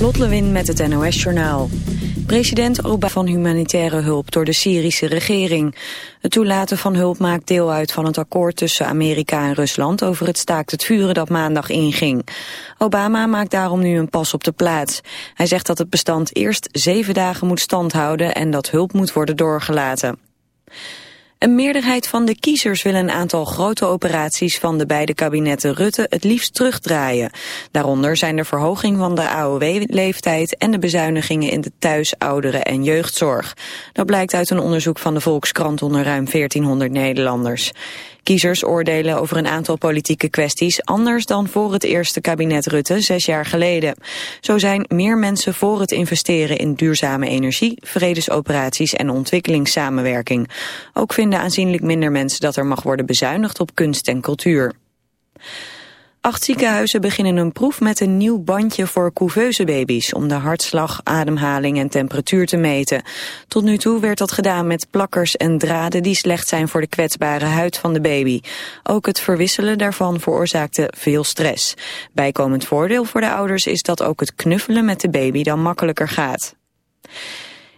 Lot Lewin met het NOS Journaal. President Obama van humanitaire hulp door de Syrische regering. Het toelaten van hulp maakt deel uit van het akkoord tussen Amerika en Rusland over het staakt het vuren dat maandag inging. Obama maakt daarom nu een pas op de plaats. Hij zegt dat het bestand eerst zeven dagen moet standhouden en dat hulp moet worden doorgelaten. Een meerderheid van de kiezers wil een aantal grote operaties van de beide kabinetten Rutte het liefst terugdraaien. Daaronder zijn de verhoging van de AOW-leeftijd en de bezuinigingen in de thuis-, ouderen- en jeugdzorg. Dat blijkt uit een onderzoek van de Volkskrant onder ruim 1400 Nederlanders. Kiezers oordelen over een aantal politieke kwesties anders dan voor het eerste kabinet Rutte zes jaar geleden. Zo zijn meer mensen voor het investeren in duurzame energie, vredesoperaties en ontwikkelingssamenwerking. Ook vinden aanzienlijk minder mensen dat er mag worden bezuinigd op kunst en cultuur. Acht ziekenhuizen beginnen een proef met een nieuw bandje voor couveuse baby's om de hartslag, ademhaling en temperatuur te meten. Tot nu toe werd dat gedaan met plakkers en draden die slecht zijn voor de kwetsbare huid van de baby. Ook het verwisselen daarvan veroorzaakte veel stress. Bijkomend voordeel voor de ouders is dat ook het knuffelen met de baby dan makkelijker gaat.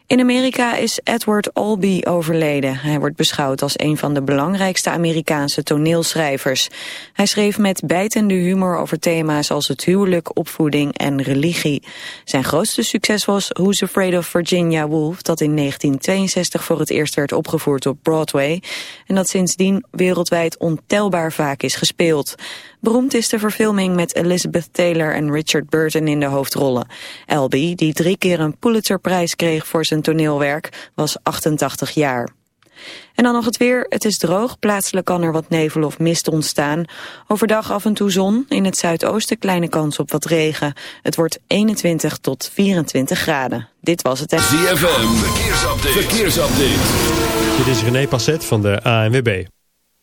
In Amerika is Edward Albee overleden. Hij wordt beschouwd als een van de belangrijkste Amerikaanse toneelschrijvers. Hij schreef met bijtende humor over thema's als het huwelijk, opvoeding en religie. Zijn grootste succes was Who's Afraid of Virginia Woolf... dat in 1962 voor het eerst werd opgevoerd op Broadway... en dat sindsdien wereldwijd ontelbaar vaak is gespeeld. Beroemd is de verfilming met Elizabeth Taylor en Richard Burton in de hoofdrollen. Albee, die drie keer een Pulitzerprijs kreeg voor zijn toneelwerk, was 88 jaar. En dan nog het weer. Het is droog. Plaatselijk kan er wat nevel of mist ontstaan. Overdag af en toe zon. In het zuidoosten kleine kans op wat regen. Het wordt 21 tot 24 graden. Dit was het. ZFM. Verkeersupdate. Verkeersupdate. Dit is René Passet van de ANWB.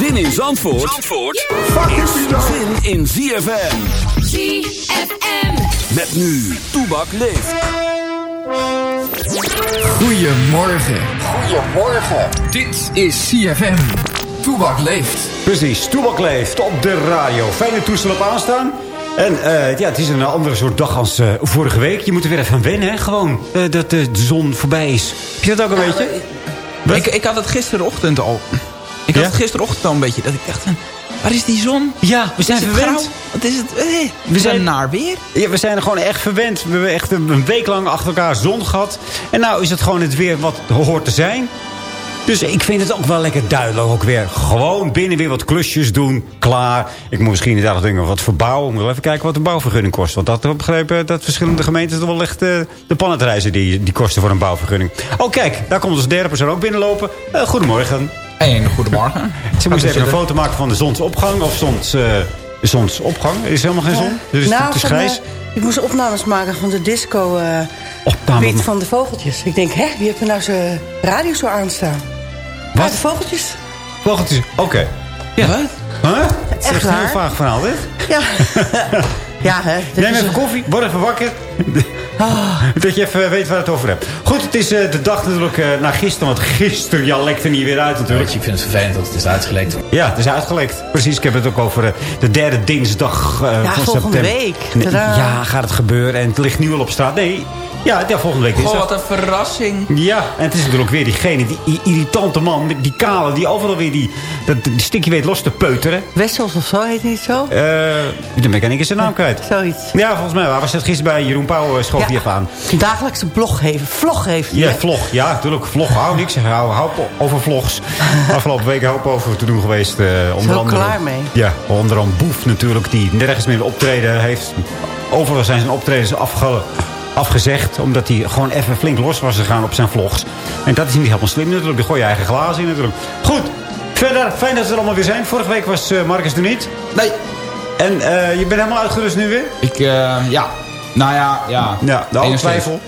Zin in Zandvoort, Zandvoort zin in ZFM. ZFM. Met nu, Toebak leeft. Goedemorgen. Goedemorgen. Dit is CFM. Toebak leeft. Precies, Toebak leeft op de radio. Fijne toestel op aanstaan. En eh, ja, het is een andere soort dag als eh, vorige week. Je moet er weer even aan wennen, hè? Gewoon eh, dat de zon voorbij is. Heb je dat ook een beetje? Ik, ik had het gisterochtend al. Ik had Ja? het gisterochtend al een beetje. Dat ik dacht, waar is die zon? Ja, we zijn verwend. Wat is het? Eh, We zijn- naar weer. Ja, we zijn er gewoon echt verwend. We hebben echt een, week lang achter elkaar zon gehad. En nou is het gewoon het weer wat hoort te zijn. Dus ik vind het ook wel lekker duidelijk ook weer. Gewoon binnen weer wat klusjes doen. Klaar. Ik moet misschien inderdaad dingen wat verbouwen. Moet even kijken wat een bouwvergunning kost. Want dat begrepen dat verschillende gemeentes toch wel echt eh, de pannen te reizen die, die kosten voor een bouwvergunning. Oh kijk, daar komt onze derde persoon ook binnenlopen. Eh, goedemorgen. En goedemorgen. Ze moest even een foto maken van de zonsopgang of zons, eh, zonsopgang. Er is helemaal geen zon. Dus nou, het is van, grijs. ik moest opnames maken van de disco eh beat van de vogeltjes. Ik denk, hè, wie heeft er nou zijn radio zo aanstaan? Wat? Ah, de vogeltjes. Vogeltjes. Oké. Ja. Wat? Huh? Het is Echt echt een heel vaag verhaal, dit. Ja. ja, hè. Neem even een- koffie, word even wakker. Dat je even weet waar het over hebt. Goed, het is eh, de dag natuurlijk uh, na gisteren. Want gisteren, ja, lekte niet weer uit natuurlijk. Ik vind het vervelend dat het is uitgelekt. Ja, het is uitgelekt. Precies, ik heb het ook over eh, de derde dinsdag eh, Ja, van volgende september. week. Tadaa. ja, gaat het gebeuren. En het ligt nu al op straat. Nee, ja, ja volgende week Goh, dinsdag. wat een verrassing. Ja, en het is natuurlijk weer diegene, die irritante man, met die kale, die overal weer die, dat, die stikje weet los te peuteren. Wessels of zo heet het niet zo? Eh dan ben ik eens zijn naam kwijt. Zoiets. Ja, volgens mij was het gisteren bij Jeroen Pauw, eh, schoof Ja. hij aan. Dagelijkse blog heeft. Vlog heeft hij, Ja, vlog. Ja, natuurlijk. Vlog. Hou niks. Hou, hou over vlogs. Afgelopen week hoop over te doen geweest. eh onder Zo andere, klaar mee. Ja, onder andere Boef natuurlijk. Die nergens meer optreden heeft. Overal zijn zijn optredens afge, afgezegd. Omdat hij gewoon even flink los was gegaan op zijn vlogs. En dat is niet helemaal slim natuurlijk. Dan gooi je eigen glazen in natuurlijk. Goed. Verder, fijn dat we er allemaal weer zijn. Vorige week was eh, Marcus er niet. Nee. En eh, je bent helemaal uitgerust nu weer? Ik, eh, ja. Nou ja, ja. Ja, de oude Enigszins. twijfel.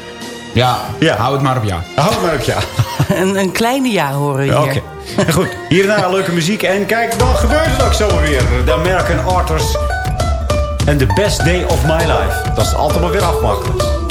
Ja, Ja. hou het maar op ja. Hou het maar op, ja. Een, een kleine ja horen hier. Oké. En Goed, hierna leuke muziek. En kijk, dan gebeurt het ook zo weer. De American Artists. En The Best Day of My Life. Dat is altijd maar weer afmaken.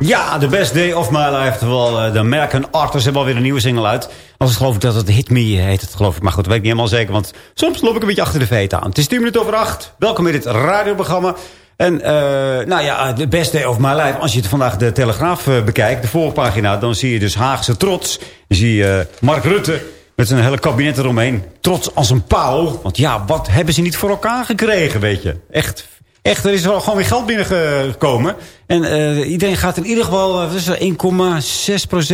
Ja, The Best Day of My Life. Terwijl eh, de American Artists hebben alweer een nieuwe single uit. Als geloof ik dat het Hit Me heet. Het geloof ik. Maar goed, dat weet ik niet helemaal zeker. Want soms loop ik een beetje achter de feet aan. Het is 10 minuten over 8. Welkom in dit radioprogramma. En eh, nou ja, The Best Day of My Life. Als je het vandaag de Telegraaf eh, bekijkt, de voorpagina... dan zie je dus Haagse trots. Dan zie je Mark Rutte met zijn hele kabinet eromheen. Trots als een pauw. Want ja, wat hebben ze niet voor elkaar gekregen, weet je. Echt, Echt, er is wel gewoon weer geld binnengekomen. En eh, iedereen gaat in ieder geval uh,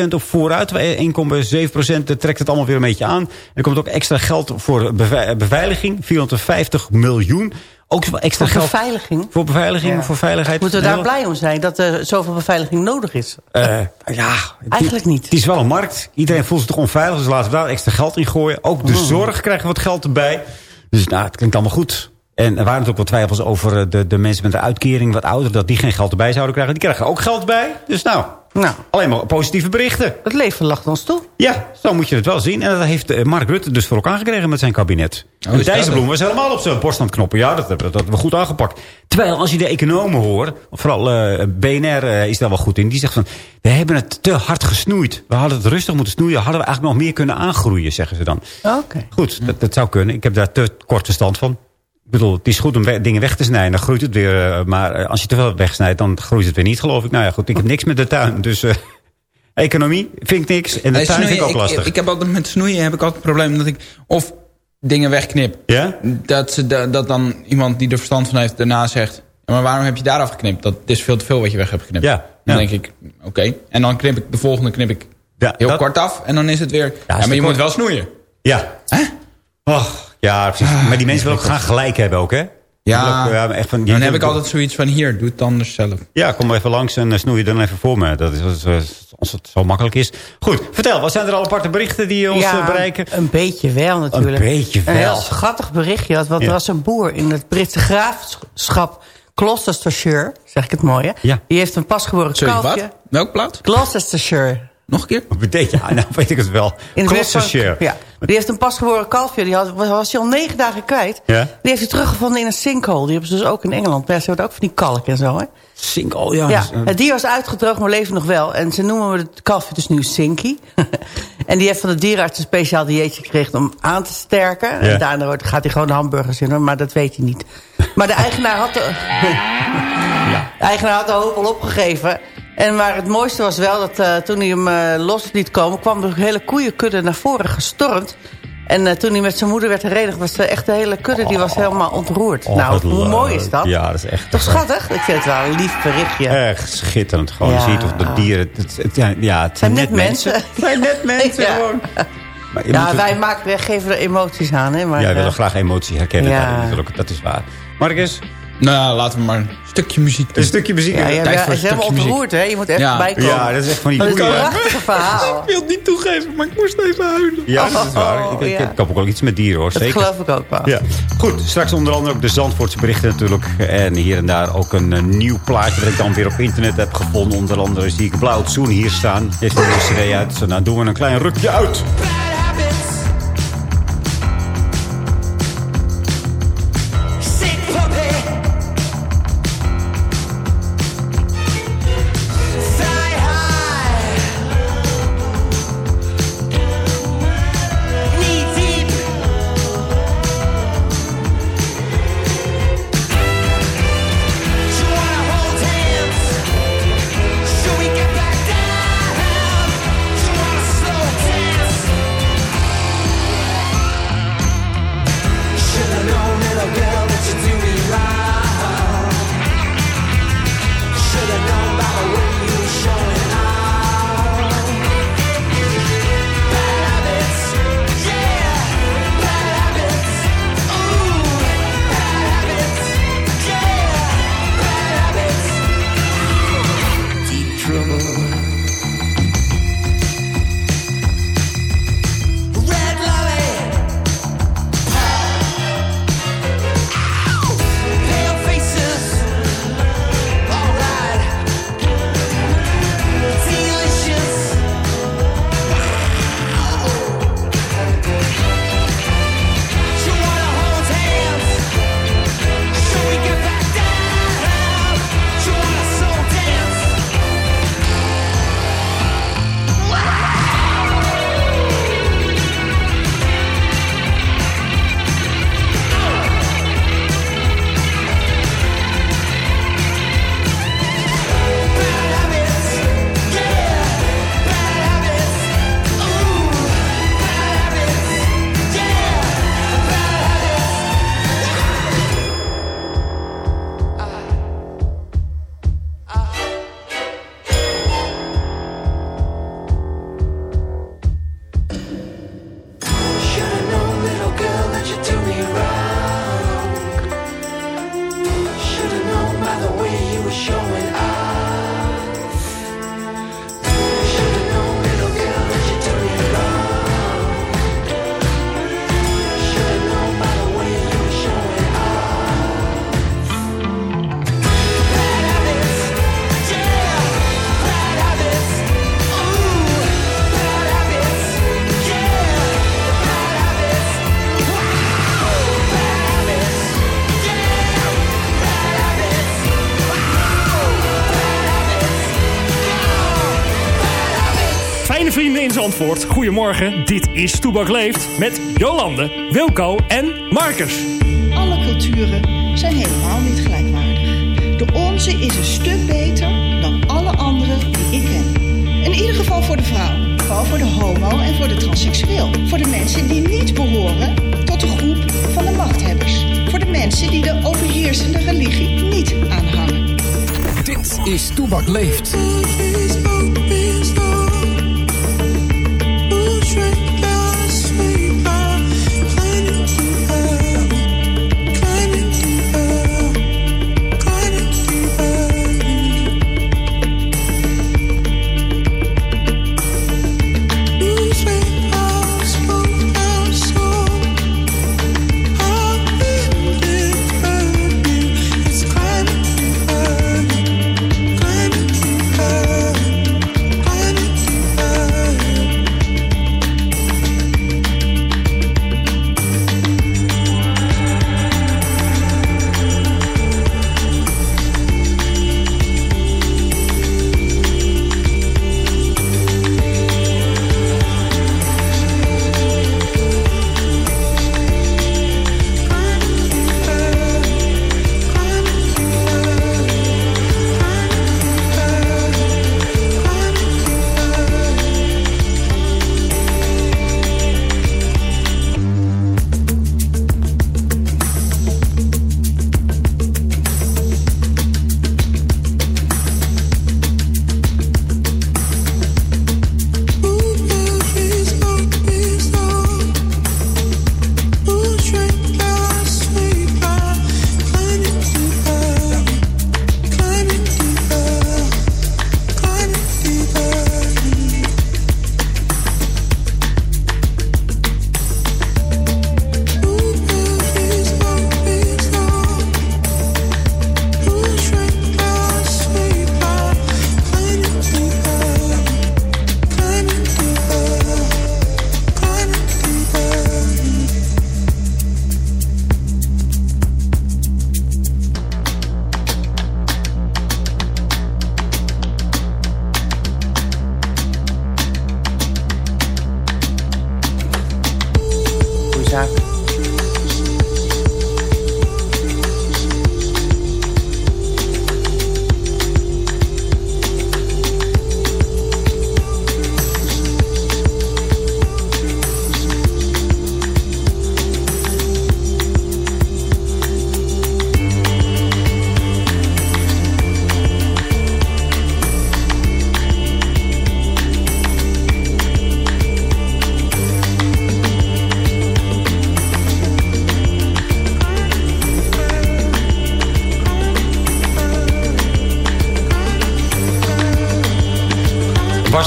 1,6% op vooruit. 1,7% trekt het allemaal weer een beetje aan. Er komt ook extra geld voor beve beveiliging. 450 miljoen. Ook wel extra Voor geld. beveiliging? Voor beveiliging, Ja. voor veiligheid. Moeten we daar blij om zijn dat er zoveel beveiliging nodig is? Eh, ja, Eigenlijk niet. Het is wel een markt. Iedereen voelt zich toch onveilig. Dus laten we daar extra geld in gooien. Ook de Oh. zorg krijgen wat geld erbij. Dus nou, het klinkt allemaal goed. En er waren natuurlijk wat twijfels over eh, de, de mensen met een uitkering wat ouder. Dat die geen geld erbij zouden krijgen. Die krijgen ook geld bij. Dus nou, Nou, alleen maar positieve berichten. het leven lacht ons toe. Ja, zo moet je het wel zien. En dat heeft eh, Mark Rutte dus voor elkaar gekregen met zijn kabinet. Oh, Dijsselbloem was helemaal op zijn borst aan het knoppen. Ja, dat, dat, dat hebben we goed aangepakt. Terwijl als je de economen hoort, vooral eh, BNR is daar wel goed in. Die zegt van, we hebben het te hard gesnoeid. We hadden het rustig moeten snoeien. Hadden we eigenlijk nog meer kunnen aangroeien, zeggen ze dan. Oké. Goed, dat, dat zou kunnen. Ik heb daar te kort verstand van. Ik bedoel, het is goed om we- dingen weg te snijden. Dan groeit het weer. eh, maar eh, als je te veel wegsnijdt, dan groeit het weer niet, geloof ik. Nou ja, goed. Ik heb niks met de tuin. Dus eh, economie vind ik niks. En de tuin vind ik ook lastig. Ik, heb altijd met snoeien heb ik altijd het probleem dat ik of dingen wegknip. Ja? Dat, ze, da- dat dan iemand die er verstand van heeft daarna zegt... "Ja, maar waarom heb je daar afgeknipt? Dat is veel te veel wat je weg hebt geknipt. Ja, Dan ja. denk ik, oké. En dan knip ik de volgende knip ik Ja, heel dat- kort af. En dan is het weer... Ja, maar je kort. moet wel snoeien. Ja. Hè? Och, ja, precies. Ah, maar die mensen willen ook graag gelijk hebben ook, hè? Ja, ja, maar echt van, dan heb ik altijd zoiets van... Hier, doe het anders zelf. Ja, kom maar even langs en eh, snoei je dan even voor me. Dat is is- als het zo makkelijk is. Goed, vertel, wat zijn er al aparte berichten die ons eh, bereiken? een beetje wel natuurlijk. Een beetje Een heel wel. schattig berichtje. Want Ja. er was een boer in het Britse graafschap Gloucestershire. Zeg ik het mooi, hè? Ja. Die heeft een pasgeboren Sorry, kalfje. wat? Welk plaat? Gloucestershire. Nog een keer? Wat betekent ja, nou weet ik het wel. In Gloucestershire. Ja. Die heeft een pasgeboren kalfje. Die had, was hij al negen dagen kwijt. Ja. Die heeft hij teruggevonden in een sinkhole. Die hebben ze dus ook in Engeland. Ja, Ze hebben ook van die kalk en zo, hè? Sink, oh ja. Ja, dus, eh, het dier was uitgedroogd, maar leeft nog wel. En ze noemen het kalfje dus nu Sinky. en die heeft van de dierenarts een speciaal dieetje gekregen om aan te sterken. Ja. En daarna wordt- gaat hij gewoon de hamburgers in, hoor, maar dat weet hij niet. Maar de eigenaar had de, de, eigenaar had de hoop al opgegeven. En maar het mooiste was wel dat eh, toen hij hem eh, los liet komen... kwam de hele koeienkudde naar voren gestormd. En eh, toen hij met zijn moeder werd herenigd... was de, echt de hele kudde die was helemaal ontroerd. oh, nou, hoe leuk. mooi is dat? Ja, dat is echt... Toch schattig? Ik vind het wel een lief berichtje. Echt schitterend gewoon. Ja. Je ziet toch de dieren... Het, het- ja, ja, het zijn net mensen. Het zijn net mensen Ja. gewoon. Maar Ja, wij, maken, wij geven er emoties aan, hè? Maar, Ja, we willen graag emotie herkennen. Ja. daarin natuurlijk. Dat is waar. Marcus, Nou, laten we maar een stukje muziek doen. een stukje muziek. ja, ja, ja, een is helemaal ontroerd, hè? Je moet echt Ja. bijkomen. Ja, dat is echt van die Dat is een koeien. prachtig verhaal. Ik wil het niet toegeven, maar ik moest even huilen. Ja, dat is waar. Ik, ik, ja. ik heb ook wel iets met dieren hoor, Dat zeker. geloof ik ook wel. Ja. Goed, straks onder andere ook de Zandvoortse berichten natuurlijk. En hier en daar ook een, nieuw plaatje dat ik dan weer op internet heb gevonden. Onder andere zie ik Blauw Tsoen hier staan. Deze nieuwe cd uit. Zo, nou doen we een klein rukje uit. Vrienden in Zandvoort, goedemorgen. Dit is Toebak Leeft met Jolande, Wilco en Marcus. Alle culturen zijn helemaal niet gelijkwaardig. De onze is een stuk beter dan alle andere die ik ken. In ieder geval voor de vrouw. Vooral voor de homo en voor de transseksueel. Voor de mensen die niet behoren tot de groep van de machthebbers. Voor de mensen die de overheersende religie niet aanhangen. Dit is Toebak Leeft.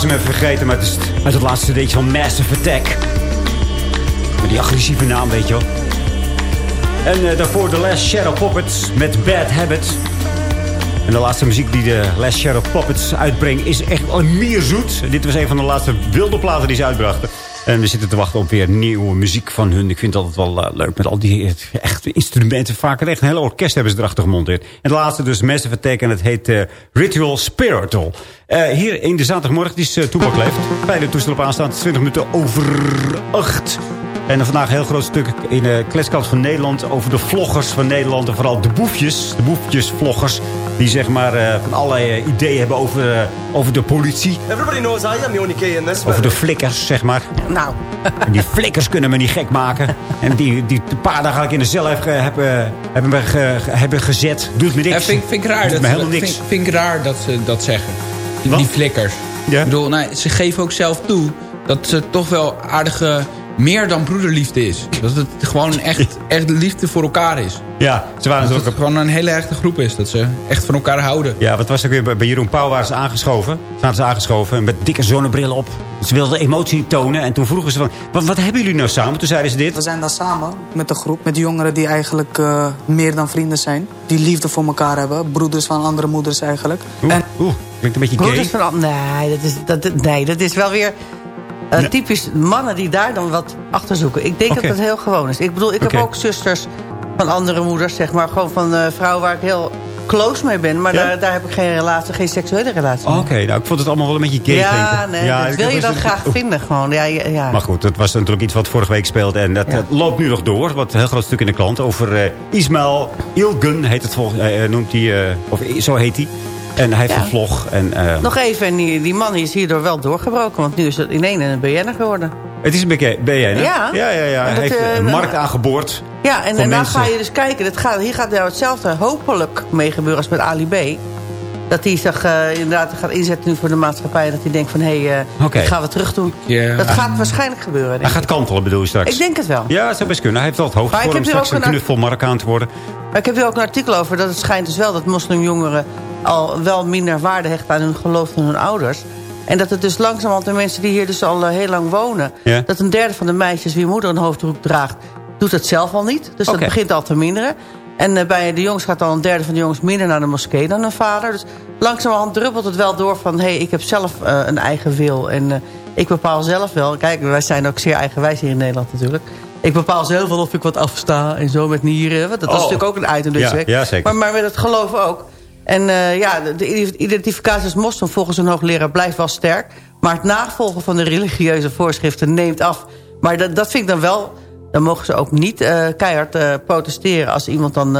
Hem even vergeten met het, met het laatste cd'tje van Massive Attack. Met die agressieve naam, weet je wel. En eh, daarvoor The Last Shadow Puppets met Bad Habits. En de laatste muziek die de Last Shadow Puppets uitbrengt is echt al meer zoet. Dit was een van de laatste wilde platen die ze uitbrachten. En we zitten te wachten op weer nieuwe muziek van hun. Ik vind het altijd wel eh, leuk met al die echte instrumenten. Vaak echt een hele orkest hebben ze erachter gemonteerd. En de laatste dus Massive Attack het heet eh, Ritual Spiritual. Eh, hier in de zaterdagmorgen, die is uh, Toepak. Bij de toestel op aanstaan, 20 minuten over 8. En vandaag een heel groot stuk in de kletskant van Nederland... over de vloggers van Nederland en vooral de boefjes. De boefjesvloggers die zeg maar eh, van allerlei eh, ideeën hebben over, eh, over de politie. Everybody knows I am the only key in this. Over de flikkers, zeg maar. Nou. En die flikkers kunnen me niet gek maken. En die, die een paar dagen ik in de cel heb, heb, hebben, me ge- hebben gezet. Doet me niks. Ja, vind, vind ik raar Doet dat me ze, helemaal niks. Vind, vind ik raar dat ze dat zeggen. Die, die flikkers. Ja? Ik bedoel, nou, ze geven ook zelf toe dat ze toch wel aardige... meer dan broederliefde is. Dat het gewoon echt, echt liefde voor elkaar is. Ja, ze waren dat natuurlijk het gewoon een hele echte groep is. Dat ze echt van elkaar houden. Ja, wat was ook weer bij- Jeroen Pauw waren ze aangeschoven. Zaten ze aangeschoven met dikke zonnebril op. Ze wilden emotie tonen. En toen vroegen ze van, wat, wat hebben jullie nou samen? Toen zeiden ze dit. We zijn daar samen met een groep, met jongeren die eigenlijk eh, meer dan vrienden zijn. Die liefde voor elkaar hebben. Broeders van andere moeders eigenlijk. Oeh, En oeh klinkt een beetje gay. Broeders van... Nee, dat is, dat, nee, dat is wel weer... eh. Typisch mannen die daar dan wat achter zoeken. Ik denk dat dat heel gewoon is. Ik bedoel, ik heb ook zusters van andere moeders, zeg maar. Gewoon van eh, vrouwen waar ik heel close mee ben. Maar Ja? daar, daar heb ik geen relatie, geen seksuele relatie mee. Oké, nou, ik vond het allemaal wel een beetje gay ja, nee, dat ik wil je dan graag vinden gewoon. Ja, ja, ja. Maar goed, dat was natuurlijk iets wat vorige week speelde. En dat Ja. eh, loopt nu nog door. Wat een heel groot stuk in de klant. Over eh Ismail Ilgun heet het volgens noemt hij, eh, of zo heet hij. En hij heeft Ja. een vlog. En, eh, Nog even, en die, die man is hierdoor wel doorgebroken. Want nu is het in één een BN'er geworden. Het is een BN, BN hè? Ja. ja, ja, ja. Hij dat, heeft eh, een markt aangeboord. Ja, en, Voor en dan mensen. ga je dus kijken. Dat gaat, hier gaat nou hetzelfde hopelijk mee gebeuren als met Ali B. Dat hij zich eh, inderdaad gaat inzetten nu voor de maatschappij. Dat hij denkt van, hé, hey, eh, Oké. dat gaan we terug doen. Dat gaat waarschijnlijk gebeuren. Hij gaat kantelen, bedoel je straks? Ik denk het wel. Ja, dat zou best kunnen. Hij heeft wel het hoofd ik voor om straks een een knuffel Marokkaan te worden. Maar ik heb hier ook een artikel over dat het schijnt dus wel dat moslimjongeren al wel minder waarde hechten aan hun geloof dan hun ouders. En dat het dus langzamerhand de mensen die hier dus al eh, heel lang wonen... Ja. dat een derde van de meisjes wie moeder een hoofddoek draagt... doet het zelf al niet. Dus dat begint al te minderen. En eh, bij de jongens gaat al een derde van de jongens minder naar de moskee dan hun vader. Dus langzamerhand druppelt het wel door van... hé, hey, ik heb zelf eh, een eigen wil en ik bepaal zelf wel. Kijk, wij zijn ook zeer eigenwijs hier in Nederland natuurlijk. Ik bepaal zelf wel of ik wat afsta en zo met nieren. Want dat was Oh. natuurlijk ook een item Ja, week. ja, zeker. Maar, maar met het geloof ook. En eh, ja, de- de identificatie als moslim volgens een hoogleraar blijft wel sterk. Maar het navolgen van de religieuze voorschriften neemt af. Maar dat, dat vind ik dan wel... Dan mogen ze ook niet eh, keihard eh, protesteren als iemand dan...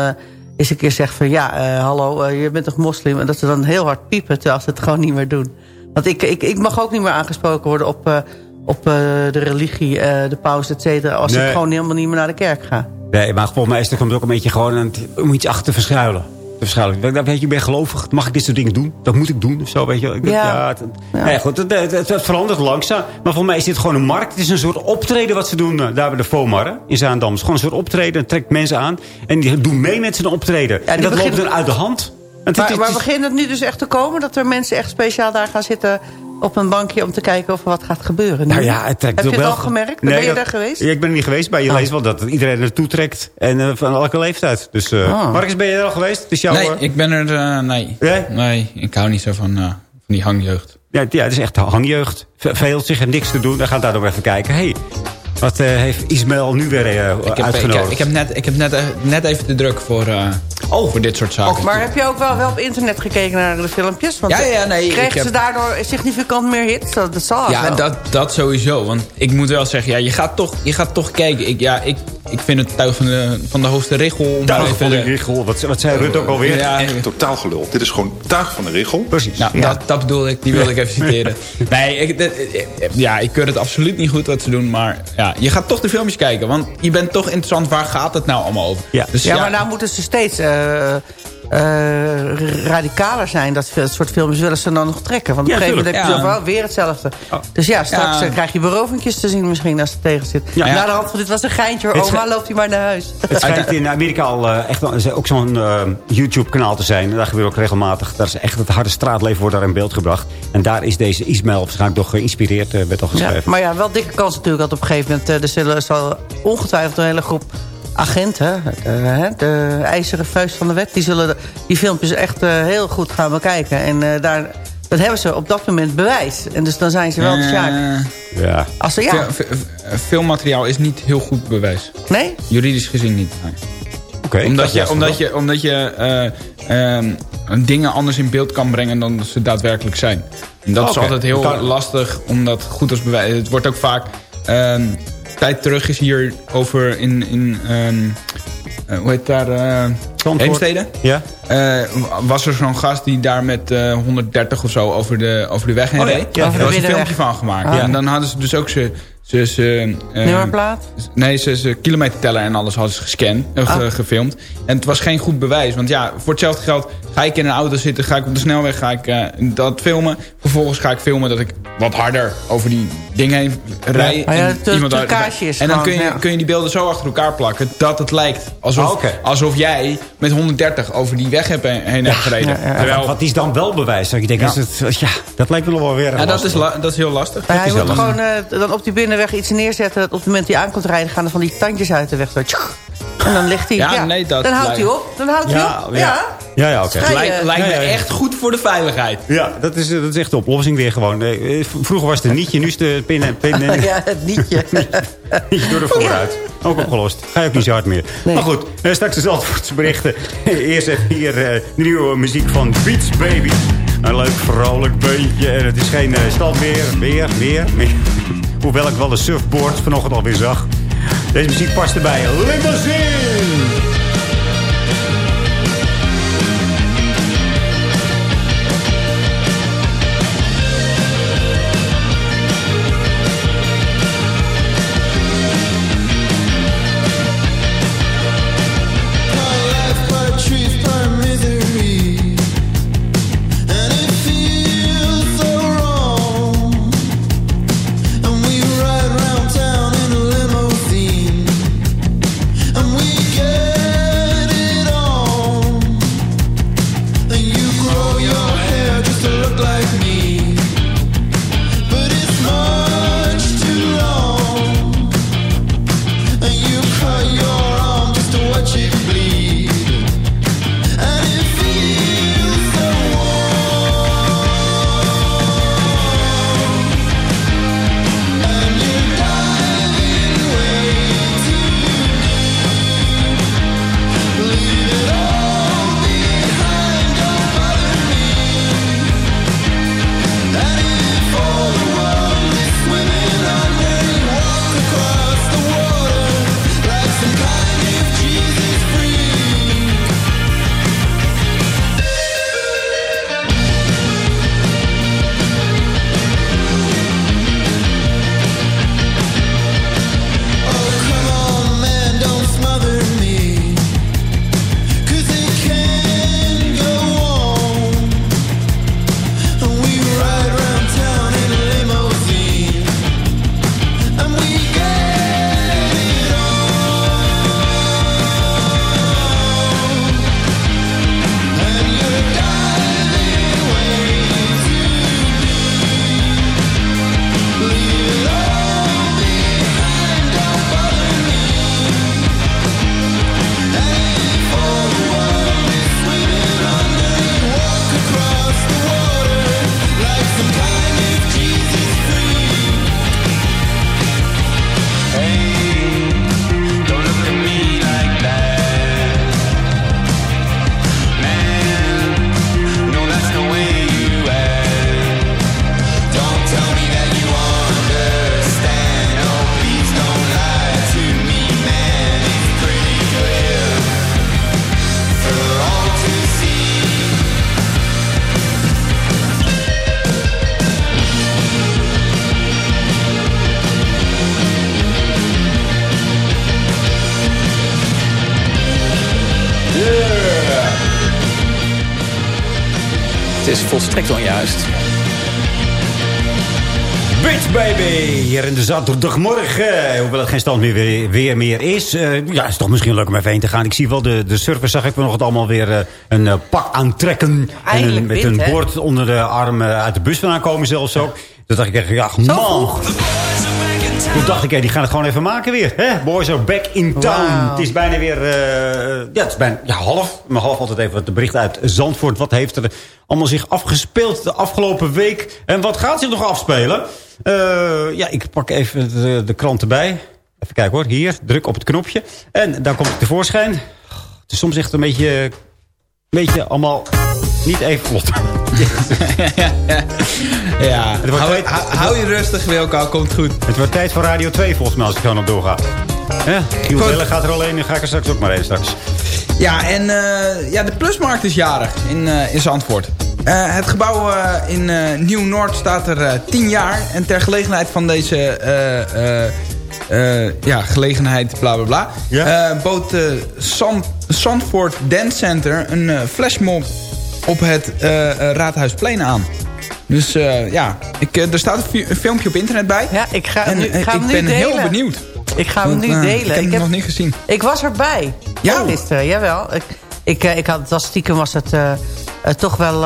eens een keer zegt van ja, hallo, je bent toch moslim? En dat ze dan heel hard piepen terwijl ze het gewoon niet meer doen. Want ik, ik, ik mag ook niet meer aangesproken worden op, op de religie, de paus, et cetera. Als Nee. ik gewoon helemaal niet meer naar de kerk ga. Nee, maar volgens mij is het ook een beetje gewoon om iets achter te verschuilen. Verschuilen. Weet je, ik ben gelovig. Mag ik dit soort dingen doen? Dat moet ik doen of zo, weet je. Ik, Ja. ja. het, ja, goed, het, het, verandert langzaam. Maar volgens mij is dit gewoon een markt. Het is een soort optreden wat ze doen eh, daar bij de FOMAR in Zaandam. Het is gewoon een soort optreden. Het trekt mensen aan. En die doen mee met zijn optreden. en dat loopt dan uit de hand. Het Maar, maar het is- begint het nu dus echt te komen? Dat er mensen echt speciaal daar gaan zitten op een bankje... om te kijken of er wat gaat gebeuren? nu? Nou ja, het trekt Heb je toch het wel- al gemerkt? Nee, ben je dat- daar geweest? Ja, ik ben er niet geweest, maar je Oh. leest wel dat iedereen er naartoe trekt. En eh, van elke leeftijd. Dus, eh Oh. Marcus, ben je er al geweest? Het is jouw, Nee, eh, ik ben er... eh, nee. Nee? nee, ik hou niet zo van, eh, van die hangjeugd. Ja, ja, het is echt hangjeugd. Ve- Veelt zich en niks te doen. Dan gaat daar nog even kijken. hey, wat eh, heeft Ismaël nu weer eh, Ik heb, ik, uitgenodigd? heb, ik heb, net, ik heb net, eh, net even te druk voor, eh, voor dit soort zaken. Maar heb je ook wel, wel op internet gekeken naar de filmpjes? Want Ja, ja, nee, Kregen ze heb- daardoor significant meer hits? Dat, dat zal Ja, wel. dat, dat sowieso. Want ik moet wel zeggen, ja, je, gaat toch, je gaat toch kijken. Ik, ja, ik, ik vind het tuig van de, van de hoogste richel. om Tuig even van de de- richel. Wat, wat zei Rutte ook alweer? Ja, Echt totaal gelul. Dit is gewoon tuig van de regel. Precies. Nou, dat, dat bedoelde ik. Die wilde ik even citeren. Nee, ik, ja, ik keur het absoluut niet goed wat ze doen. Maar ja, je gaat toch de filmpjes kijken. Want je bent toch interessant. Waar gaat het nou allemaal over? Ja, dus ja, maar nou moeten ze steeds eh, eh, radicaler zijn. Dat veel- soort films willen ze dan nog trekken. Want op Ja, een gegeven moment heb je zo oh, weer hetzelfde. Dus ja, straks Ja. eh, krijg je berovingjes te zien misschien als het tegen zit. Ja. Na de hand van dit was een geintje. hoor. Oma schij- loopt hij maar naar huis. Het schijnt in Amerika al eh, echt wel- ook zo'n YouTube-kanaal te zijn. Daar gebeurt ook regelmatig. Daar is echt het harde straatleven wordt daar in beeld gebracht. En daar is deze Ismail waarschijnlijk door geïnspireerd, werd al Ja, geschreven. maar ja, wel dikke kans natuurlijk dat op een gegeven moment... er zullen, zal ongetwijfeld een hele groep agenten... eh, hè, de ijzeren vuist van de wet... die zullen de- die filmpjes echt eh, heel goed gaan bekijken. En eh, daar, dat hebben ze op dat moment bewijs. En dus dan zijn ze wel de zaak. Ja. Als ze, ja, Veel, veel- veel materiaal is niet heel goed bewijs. nee? Juridisch gezien niet. nee. Oké, omdat, dat je, omdat, je, omdat je eh, ehm, dingen anders in beeld kan brengen dan ze daadwerkelijk zijn. En dat is altijd heel kan- lastig om dat goed als bewijs... Het wordt ook vaak... ehm, tijd terug is hier over in... in ehm, eh, hoe heet daar? eh Zandvoort. Heemstede? Ja? Eh, was er zo'n gast die daar met eh, 130 of zo over de, over de weg heen Oh ja, reed. ja. Daar was een filmpje van gemaakt. Ah. En dan hadden ze dus ook ze... ze, ze eh, Nummerplaat? Nee, ze, ze kilometerteller en alles hadden ze gescand, eh, ge- Ah. gefilmd. En het was geen goed bewijs. Want ja, voor hetzelfde geld ga ik in een auto zitten, ga ik op de snelweg ga ik, eh, dat filmen. Vervolgens ga ik filmen dat ik wat harder over die dingen heen rij. Ah ja, en de iemand uit- is En dan kun je, ja. kun je die beelden zo achter elkaar plakken dat het lijkt alsof, Ah, alsof jij met 130 over die weg hebt, heen hebt gereden. ja, ja. Terwijl, Wat is dan wel bewijs? Dat je denkt, Ja. is het, ja, dat lijkt me nog wel weer ja, dat, lastig. is dat is heel lastig. Hij is moet wel gewoon eh, dan op die binnenweg iets neerzetten... dat op het moment dat hij aankomt rijden... gaan er van die tandjes uit de weg. Zo, en dan ligt hij. Ja, nee, dat dan houdt hij op. Dan houdt hij Ja, op. ja. Ja. Ja, ja, oké. Lijkt, lijkt Ja, me ja, ja. echt goed voor de veiligheid. Ja, dat is, dat is echt de oplossing weer gewoon. Eh, Vroeger was het een nietje, nu is de pin en pin en ja, het nietje. nietje door de vooruit. Ook opgelost. Ga je ook niet zo hard meer. Maar goed, eh, straks de Zandvoortse berichten. Eerst even hier eh, nieuwe muziek van Beats Baby. Een leuk, vrolijk beentje. En het is geen uh, stand meer. Weer, weer, meer. Hoewel ik wel een surfboard vanochtend alweer zag. Deze muziek past erbij. Linda volstrekt onjuist. Beach Baby, hier in de zaterdagmorgen. Hoewel het geen stand meer weer, weer meer is. Uh, ja, is toch misschien leuk om even heen te gaan. Ik zie wel, de, de surfers zag ik nog allemaal weer uh, een uh, pak aantrekken. en een, met een bord onder de arm uit de bus vandaan komen zelfs ook. Toen dacht ik echt, ja, man. Toen dacht ik, die gaan het gewoon even maken weer. Hè? Boys are back in town. Wow. Het is bijna weer, ja, het is bijna ja, half. Maar half altijd even de bericht uit Zandvoort. Wat heeft er allemaal zich afgespeeld de afgelopen week? En wat gaat zich nog afspelen? Uh, ja, ik pak even de, de krant erbij. Even kijken hoor. Hier, druk op het knopje. En daar komt het tevoorschijn. Het is soms echt een beetje... Een beetje allemaal niet even vlot. ja, het wordt hou, tijd, hou, hou je rustig, Wilco. Komt goed. Het wordt tijd voor Radio 2 volgens mij als ik zo nog doorga. Ja, Giel Bellen gaat er alleen in. ga ik er straks ook maar even straks. Ja, en uh, ja, de Plusmarkt is jarig in, uh, in Zandvoort. Uh, het gebouw in Nieuw-Noord staat er 10 jaar. En ter gelegenheid van deze ja, gelegenheid, bla bla bla... Ja? bood Zand, Zandvoort Dance Center een flashmob op het Raadhuisplein aan. Dus ja, ik, er staat een, filmpje op internet bij. Ja, ik ga, en, nu, ik ga ik hem ben heel benieuwd. Ik ga hem nu delen. Ik heb hem ik heb, nog niet gezien. Ik was erbij. Ja? Gisteren, jawel. Ik, ik, ik had het als stiekem was het uh, toch wel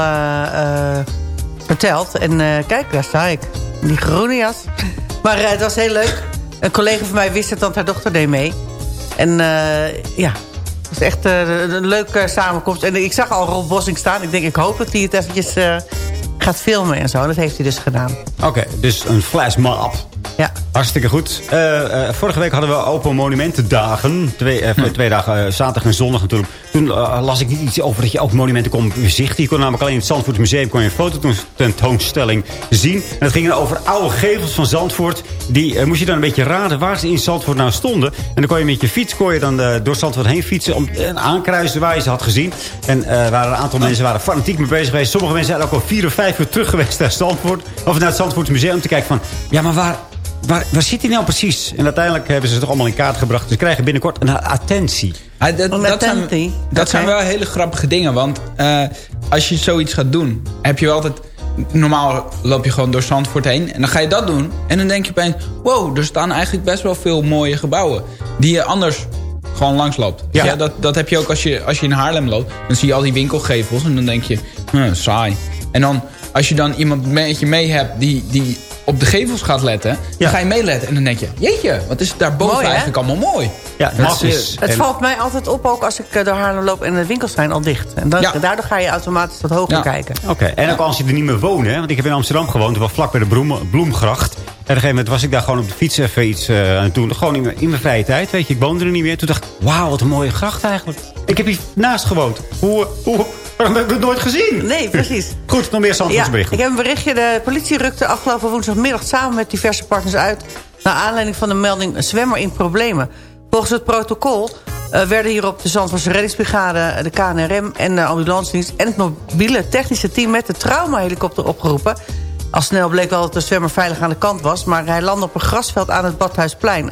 verteld. En kijk, daar sta ik. Die groene jas. Maar het was heel leuk. Een collega van mij wist het, want haar dochter deed mee. En ja, het was echt een leuke samenkomst. En ik zag al Rob Bossing staan. Ik denk, ik hoop dat hij het eventjes gaat filmen en zo. Dat heeft hij dus gedaan. Oké, dus een flashmob. Ja. Hartstikke goed. Eh, eh, vorige week hadden we Open Monumentendagen. Twee, eh, twee dagen, zaterdag en zondag natuurlijk. Toen las ik niet iets over dat je ook monumenten kon bezichtigen. Je kon namelijk alleen in het Zandvoort Museum kon je een fototentoonstelling zien. En dat ging dan over oude gevels van Zandvoort. Die moest je dan een beetje raden waar ze in Zandvoort nou stonden. En dan kon je met je fiets kon je dan, door Zandvoort heen fietsen... om een aankruisen waar je ze had gezien. En waren een aantal mensen waren fanatiek mee bezig geweest. Sommige mensen zijn ook al vier of vijf uur terug geweest naar Zandvoort. Of naar het Zandvoort Museum om te kijken van... ja, maar waar, Waar, waar zit hij nou precies? En uiteindelijk hebben ze het toch allemaal in kaart gebracht. Ze krijgen binnenkort een attentie. Ah, dat, dat, zijn, dat zijn wel hele grappige dingen. Want eh, als je zoiets gaat doen, heb je wel altijd... Normaal loop je gewoon door Zandvoort heen. En dan ga je dat doen. En dan denk je opeens... Wow, er staan eigenlijk best wel veel mooie gebouwen. Die je anders gewoon langs loopt. Ja. ja dat, dat heb je ook als je, als je in Haarlem loopt. Dan zie je al die winkelgevels. En dan denk je, hm, saai. En dan, als je dan iemand met je mee hebt die... die op de gevels gaat letten, dan ga je meeletten. En dan denk je, jeetje, wat is het daarboven Mooi, eigenlijk allemaal mooi. Ja, dat is, Het valt mij altijd op, ook als ik eh, door Haarlem loop en de winkels zijn al dicht. En dan, Ja. daardoor ga je automatisch wat hoger Ja. kijken. Oké, en ook als je er niet meer woont, hè? want ik heb in Amsterdam gewoond, wel vlak bij de Bloem, Bloemgracht. En op een gegeven moment was ik daar gewoon op de fiets even iets eh, aan het doen. Gewoon in mijn, in mijn vrije tijd, weet je. Ik woonde er niet meer. Toen dacht ik, wauw, wat een mooie gracht eigenlijk. Ik heb hier naast gewoond. Hoe, hoe, waarom heb ik het nooit gezien? Nee, precies. Goed, nog meer Zandvoortse Ja, ik heb een berichtje. De politie rukte afgelopen woensdagmiddag samen met diverse partners uit... naar aanleiding van de melding een zwemmer in problemen. Volgens het protocol eh, werden hierop de Zandvoortse reddingsbrigade... de KNRM en de ambulancedienst... en het mobiele technische team met de traumahelikopter opgeroepen. Al snel bleek wel dat de zwemmer veilig aan de kant was... maar hij landde op een grasveld aan het Badhuisplein.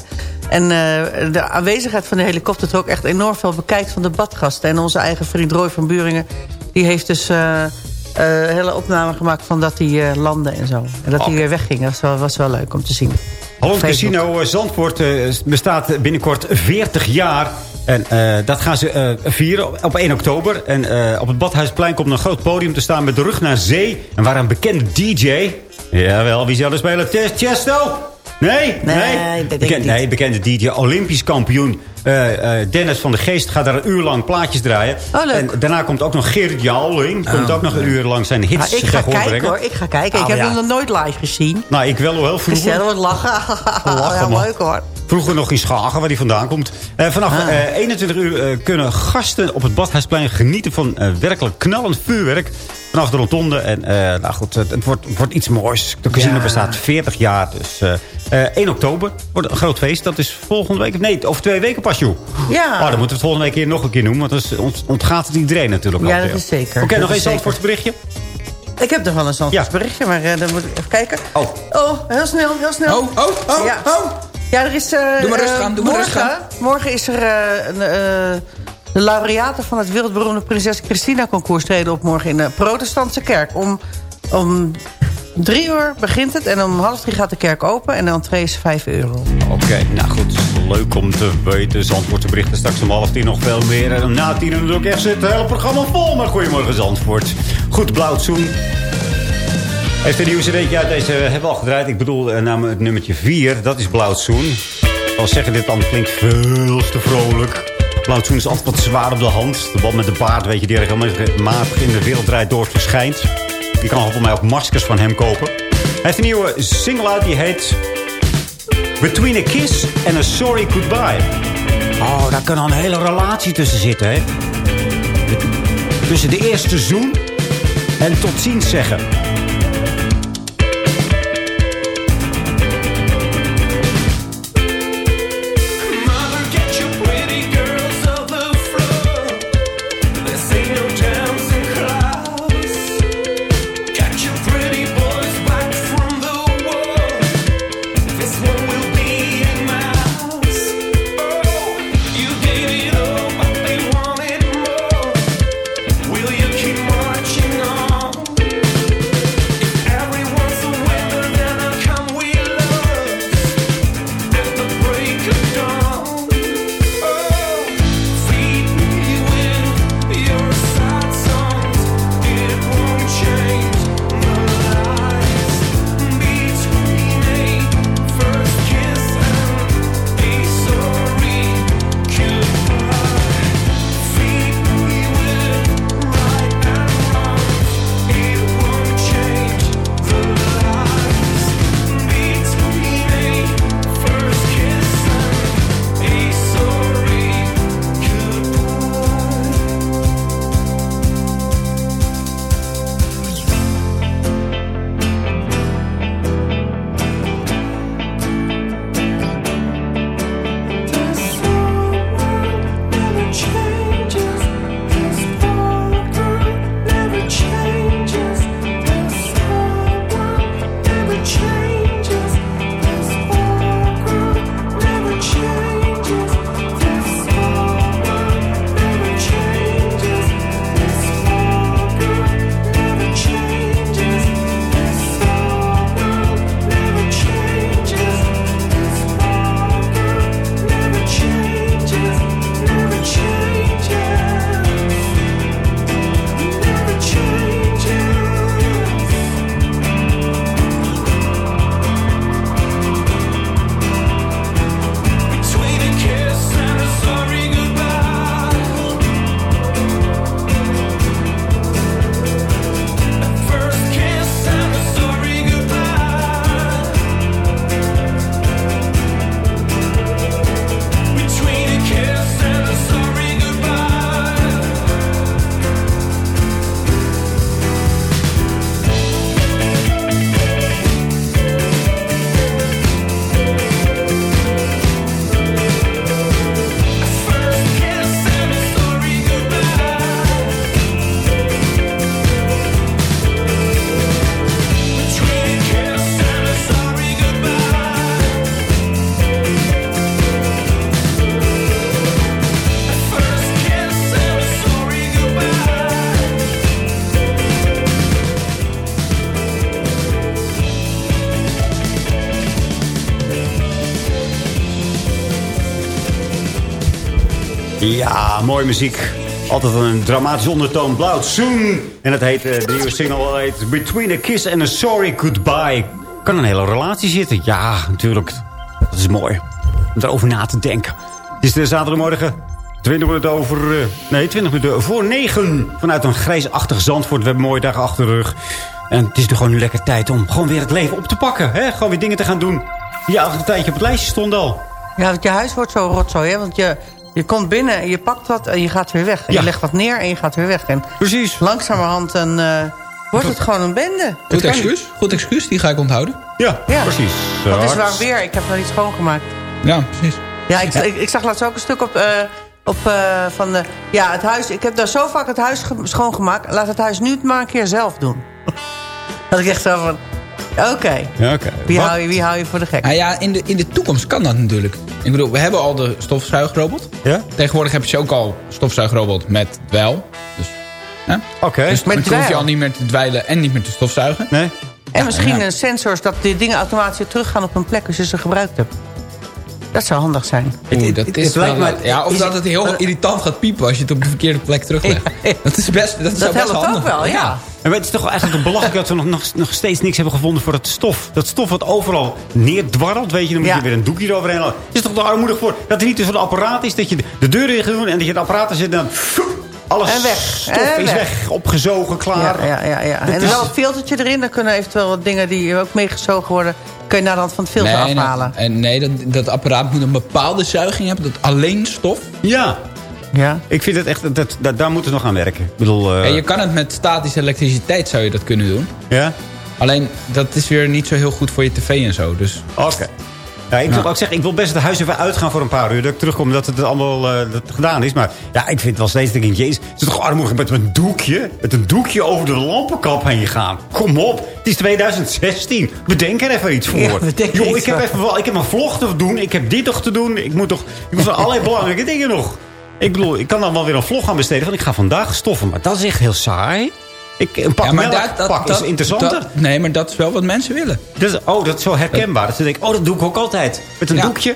En eh, de aanwezigheid van de helikopter trok echt enorm veel bekijk van de badgasten. En onze eigen vriend Roy van Buringen... die heeft dus eh, hele opname gemaakt van dat hij landde en zo. En dat hij weer wegging. Dat was wel, was wel leuk om te zien. Holland. Casino Zandvoort bestaat binnenkort 40 jaar. En dat gaan ze vieren op 1 oktober. En op het Badhuisplein komt een groot podium te staan met de rug naar zee. En waar een bekende DJ... Jawel, wie zal er spelen? Ches- Chesto? Nee? Nee, niet. nee, bekende DJ, Olympisch kampioen. eh, eh, Dennis van de Geest gaat daar een uur lang plaatjes draaien. Oh, leuk. En daarna komt ook nog Gerrit Joling. Komt ook nog een uur lang zijn hits Ah, ik ga kijken brengen. hoor, ik ga kijken. Ik heb ja. hem nog nooit live gezien. Nou, ik wel heel vroeger. Gezellig, wat lachen. Lachen, ja, leuk hoor. Vroeger nog in Schagen, waar die vandaan komt. Eh, vanaf Ah. eh, 21 uur kunnen gasten op het Badhuisplein genieten van werkelijk knallend vuurwerk. Vanaf de rotonde. En eh, nou goed, het, het wordt, het wordt iets moois. De casino Ja. bestaat 40 jaar. Dus eh, eh, 1 oktober wordt een groot feest. Dat is volgende week. Nee, over twee weken pas, joh. Ja. Oh, dan moeten we het volgende week hier nog een keer noemen. Want dan ontgaat het iedereen natuurlijk Ja, dat weer. is zeker. Oké, nog eens voor het berichtje. Ik heb er wel een Zandvoorts Ja. berichtje, maar eh, dan moet ik even kijken. Oh. Oh, heel snel, heel snel. Oh, oh, oh, ja. oh. Ja, er is... eh, Doe maar rustig eh, aan, doe maar morgen, rustig aan. Morgen is er eh, een, eh, de laureaten van het wereldberoemde Prinses Christina concours treden op morgen in de protestantse kerk. Om, om drie uur begint het en om half drie gaat de kerk open en de entree is vijf euro. Oké, nou goed. Leuk om te weten. Zandvoortse berichten straks om half tien nog veel meer. En na tien uur ook echt zit het hele programma vol. Maar goedemorgen Zandvoort. Goed, Blauwtsoen. Heeft een nieuwe uit. Deze hebben we al gedraaid. Ik bedoel uh, namelijk het nummertje 4. Dat is Blauwtsoen. Al zeggen dit dan klinkt veel te vrolijk. Blauwtsoen is altijd wat zwaar op de hand. De bal met de baard, weet je, die regelmatig in de wereld draait door verschijnt. Je kan volgens mij ook maskers van hem kopen. Hij heeft een nieuwe single uit die heet... Between a Kiss and a Sorry Goodbye. Oh, daar kan al een hele relatie tussen zitten, hè? Tussen de eerste zoen en tot ziens zeggen. Ja, mooie muziek. Altijd een dramatische ondertoon. Blauw Soon. En het heet, eh, de nieuwe single heet Between a Kiss and a Sorry Goodbye. Kan een hele relatie zitten. Ja, natuurlijk. Dat is mooi. Om daarover na te denken. Het is de zaterdagmorgen. 20 minuten over... eh, nee, 20 minuten voor 9. Vanuit een grijsachtig Zandvoort. We hebben mooie dagen achter de rug. En het is nu gewoon nu lekker tijd om gewoon weer het leven op te pakken. Hè? Gewoon weer dingen te gaan doen. Die al een tijdje op het lijstje stonden al. Ja, want je huis wordt zo rotzooi, hè? Want je, je komt binnen en je pakt wat en je gaat weer weg. Ja. Je legt wat neer en je gaat weer weg. En Precies. langzamerhand dan, eh, wordt het gewoon een bende. Goed excuus, goed excuus, die ga ik onthouden. Ja, Ja. precies. Het is warm weer. Ik heb nog niet schoongemaakt. Ja, precies. Ja, ik, ik, ik zag laatst ook een stuk op, eh, op eh, van de, ja, het huis. Ik heb daar zo vaak het huis ge- schoongemaakt. Laat het huis nu het maar een keer zelf doen. dat ik echt zo van, oké. Ja, oké. Wie, hou je, wie hou je voor de gek? Nou ja, in de, in de toekomst kan dat natuurlijk. Ik bedoel, we hebben al de stofzuigrobot. Ja? Tegenwoordig heb je ook al stofzuigrobot met dweil. Dus, ja. Oké. dus Met dan hoef je al niet meer te dweilen en niet meer te stofzuigen. Nee? En misschien ja. een sensors dat die dingen automatisch weer teruggaan op een plek als je ze gebruikt hebt. Dat zou handig zijn. Oeh, dat is wel- ja, of is dat het- heel irritant gaat piepen als je het op de verkeerde plek teruglegt. Dat is best, dat, Dat zou best helpt handig ook wel, ja. En het is toch eigenlijk een belachelijk dat we nog, nog, nog steeds niks hebben gevonden voor het stof. Dat stof wat overal neerdwarrelt, weet je. Dan moet Ja. je weer een doekje eroverheen laten. Het is toch te armoedig voor dat er niet zo'n apparaat is dat je de- de deur in gaat doen en dat je het apparaat er zit en dan... Alles En weg. stof En is weg. weg. opgezogen, klaar. Ja, ja, ja. ja. Dat En is- wel een filtertje erin. Dan kunnen eventueel wat dingen die ook meegezogen worden... kun je naar de hand van het filter Nee, nee, afhalen. en nee dat, dat apparaat moet een bepaalde zuiging hebben. Dat alleen stof. Ja, Ja. ik vind het echt, dat, dat, daar moeten we nog aan werken. Ik bedoel, En je kan het met statische elektriciteit zou je dat kunnen doen. ja? Alleen, dat is weer niet zo heel goed voor je tv en zo. Dus Oké. Ja, ik wil ook zeggen, ik wil best het huis even uitgaan voor een paar uur. Dat ik terugkom dat het allemaal eh, dat het gedaan is. Maar ja, ik vind het wel steeds, denk ik, jezus, het is toch armoedig met een doekje, met een doekje over de lampenkap heen gaan. Kom op, het is 2016. Bedenk er even iets voor. Ja, ik heb, even, ik heb een vlog te doen, ik heb dit nog te doen. Ik moet toch, ik moet van allerlei belangrijke dingen nog. Ik bedoel, ik kan dan wel weer een vlog gaan besteden, want ik ga vandaag stoffen. Maar dat is echt heel saai. Ik, een pak ja, maar melk dat, dat, pak dat- is interessanter. dat- nee, maar dat is wel wat mensen willen. Is, oh, dat is zo herkenbaar. Dat ze denken, oh, dat doe ik ook altijd. Met een Ja. doekje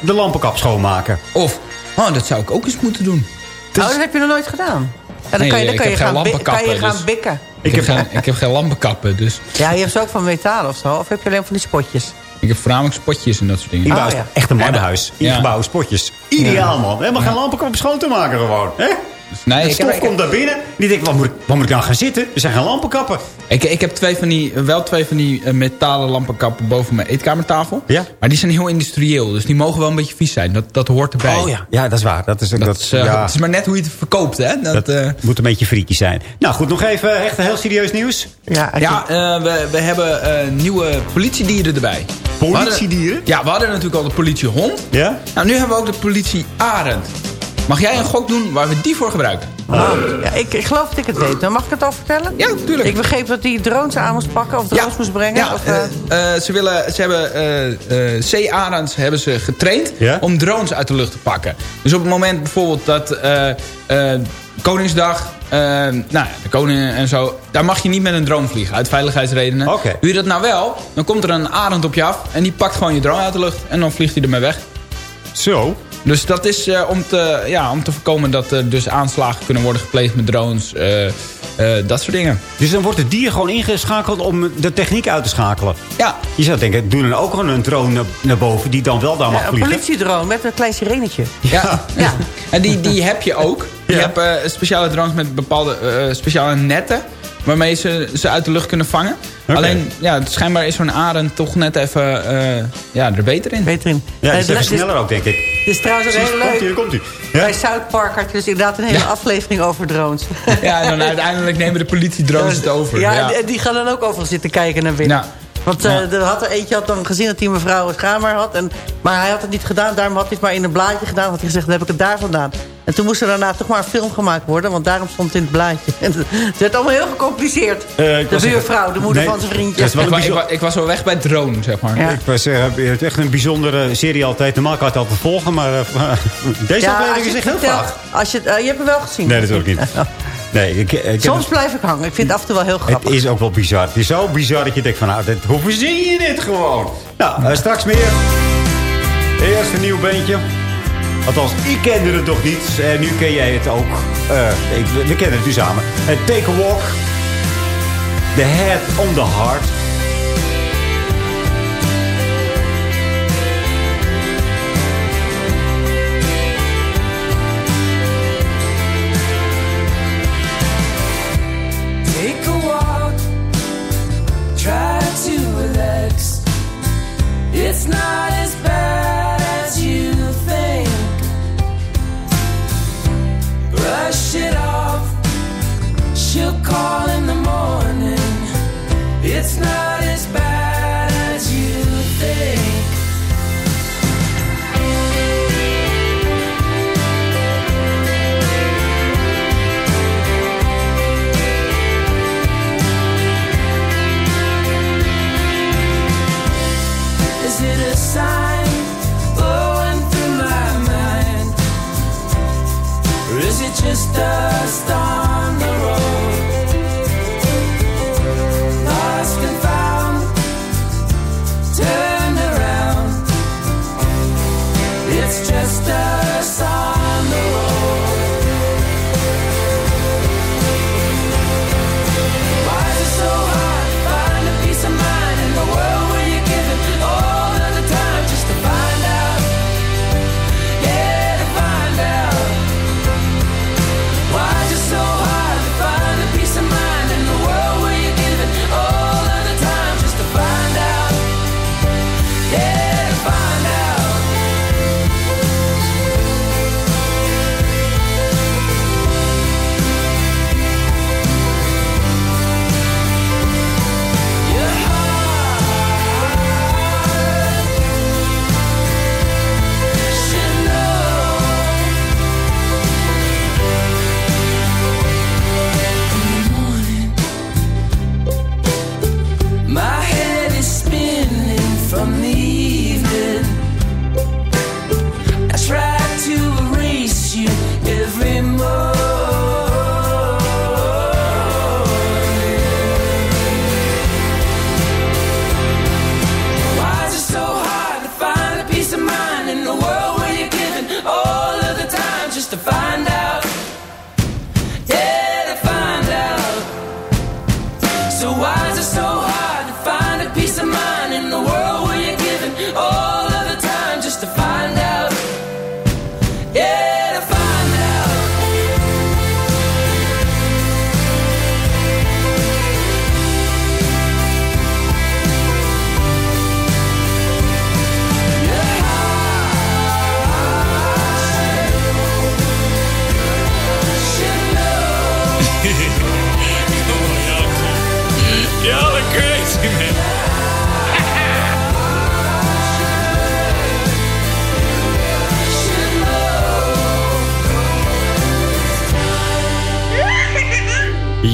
de lampenkap schoonmaken. Of, oh, dat zou ik ook eens moeten doen. Oh, dat heb je nog nooit gedaan. En dan Nee, kan je, dan ik kan heb je, geen gaan, kan je gaan dus- bikken. Ik, heb, geen, ik heb geen lampenkappen, dus Ja, je hebt ze ook van metaal of zo. Of heb je alleen van die spotjes? Ik heb voornamelijk spotjes en dat soort dingen. Oh, ja. Echt een mannenhuis. Ja. Ingebouwde spotjes. Ideaal, man. Helemaal geen lampenkap schoon te maken gewoon. Hè? Dus nee, De ik heb, stof ik, komt daar binnen. Die denkt, waar moet, ik, waar moet ik nou gaan zitten? Er zijn geen lampenkappen. ik, ik heb twee van die, wel twee van die eh, metalen lampenkappen boven mijn eetkamertafel. Ja. Maar die zijn heel industrieel, dus die mogen wel een beetje vies zijn. Dat, dat hoort erbij. Oh ja. Ja, dat is waar. Dat is, dat, Dat is, eh, ja, Het is maar net hoe je het verkoopt, hè? Dat, dat eh, moet een beetje freaky zijn. Nou goed, nog even echt heel serieus nieuws. Ja, ja, eh, we, we hebben eh, nieuwe politiedieren erbij. Politiedieren? We hadden- ja, we hadden natuurlijk al de politiehond. Ja? Nou, nu hebben we ook de politiearend. Mag jij een gok doen waar we die voor gebruiken? Oh, ja, ik, ik geloof dat ik het weet. Dan mag ik het al vertellen? Ja, tuurlijk. Ik begreep dat die drones aan moest pakken of drones moest brengen. Ja, of, eh, eh, eh, ze, willen, ze hebben eh eh C-arends hebben ze getraind om drones uit de lucht te pakken. Dus op het moment bijvoorbeeld dat eh, eh, Koningsdag, nou, ja, de koning en zo, daar mag je niet met een drone vliegen uit veiligheidsredenen. Oké. Doe je dat nou wel, dan komt er een arend op je af en die pakt gewoon je drone uit de lucht en dan vliegt hij ermee weg. Zo. Dus dat is eh, om, te, ja, om te voorkomen dat er dus aanslagen kunnen worden gepleegd met drones. eh, eh, dat soort dingen. Dus dan wordt het dier gewoon ingeschakeld om de techniek uit te schakelen. Ja. Je zou denken, doe dan ook gewoon een drone naar- naar boven die dan wel daar mag ja, een politiedrone met een klein sirenetje. Ja. Ja. En die, die heb je ook. Je Ja. hebt eh, speciale drones met bepaalde eh, speciale netten. Waarmee ze ze uit de lucht kunnen vangen. Alleen, ja, schijnbaar is zo'n arend toch net even eh, ja, er beter in. Beter in. Ja, die is even sneller ook, denk ik. Dit is trouwens ook heel komt leuk. ie, komt ie. Bij South Park had je dus inderdaad een hele Ja. aflevering over drones. Ja, en dan uiteindelijk nemen de politiedrones het over. Ja, en die gaan dan ook overal zitten kijken naar binnen. Want eh, Ja. er had er eentje had dan gezien dat die mevrouw het kamer had. En, maar hij had het niet gedaan. Daarom had hij het maar in een blaadje gedaan. Had hij gezegd, dan heb ik het daar vandaan. En toen moest er daarna toch maar een film gemaakt worden. Want daarom stond het in het blaadje. En het werd allemaal heel gecompliceerd. Eh, ik de was buurvrouw, de moeder Nee, van zijn vriendje. dat wel Ik, een wa- ik, was wel weg bij drone, zeg maar. Ja. Ik was, zeggen, je hebt echt een bijzondere serie altijd. Normaal kan het altijd volgen, maar eh, deze Ja, aflevering is echt heel vaag. Als je, je hebt hem wel gezien. Nee, natuurlijk niet. Nee, ik, ik heb- Soms blijf ik hangen. Ik vind het af en toe wel heel het grappig. is ook wel bizar. Het is zo bizar dat je denkt van, nou, dit, hoe verzin je dit gewoon? Nou, eh, straks meer. Eerst een nieuw beentje. Althans, ik kende het nog niet. En nu ken jij het ook. Eh, ik, we kennen het nu samen. Take a Walk. The Head on the Heart. It's not as bad as you think. Brush it off, she'll call in the morning. It's not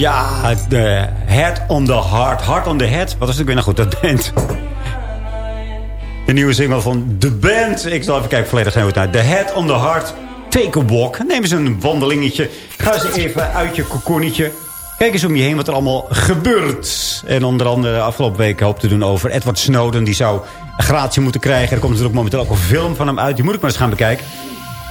Ja, de Head on the Heart. Heart on the Head. Wat is het weer? Nou goed, dat band. De nieuwe single van The Band. Ik zal even kijken, volledig zijn het naar. The Head on the Heart. Take a walk. Neem eens een wandelingetje. Ga eens even uit je kokonnetje. Kijk eens om je heen wat er allemaal gebeurt. En onder andere afgelopen week hoop te doen over Edward Snowden. Die zou gratie moeten krijgen. Er komt natuurlijk momenteel ook een film van hem uit. Die moet ik maar eens gaan bekijken.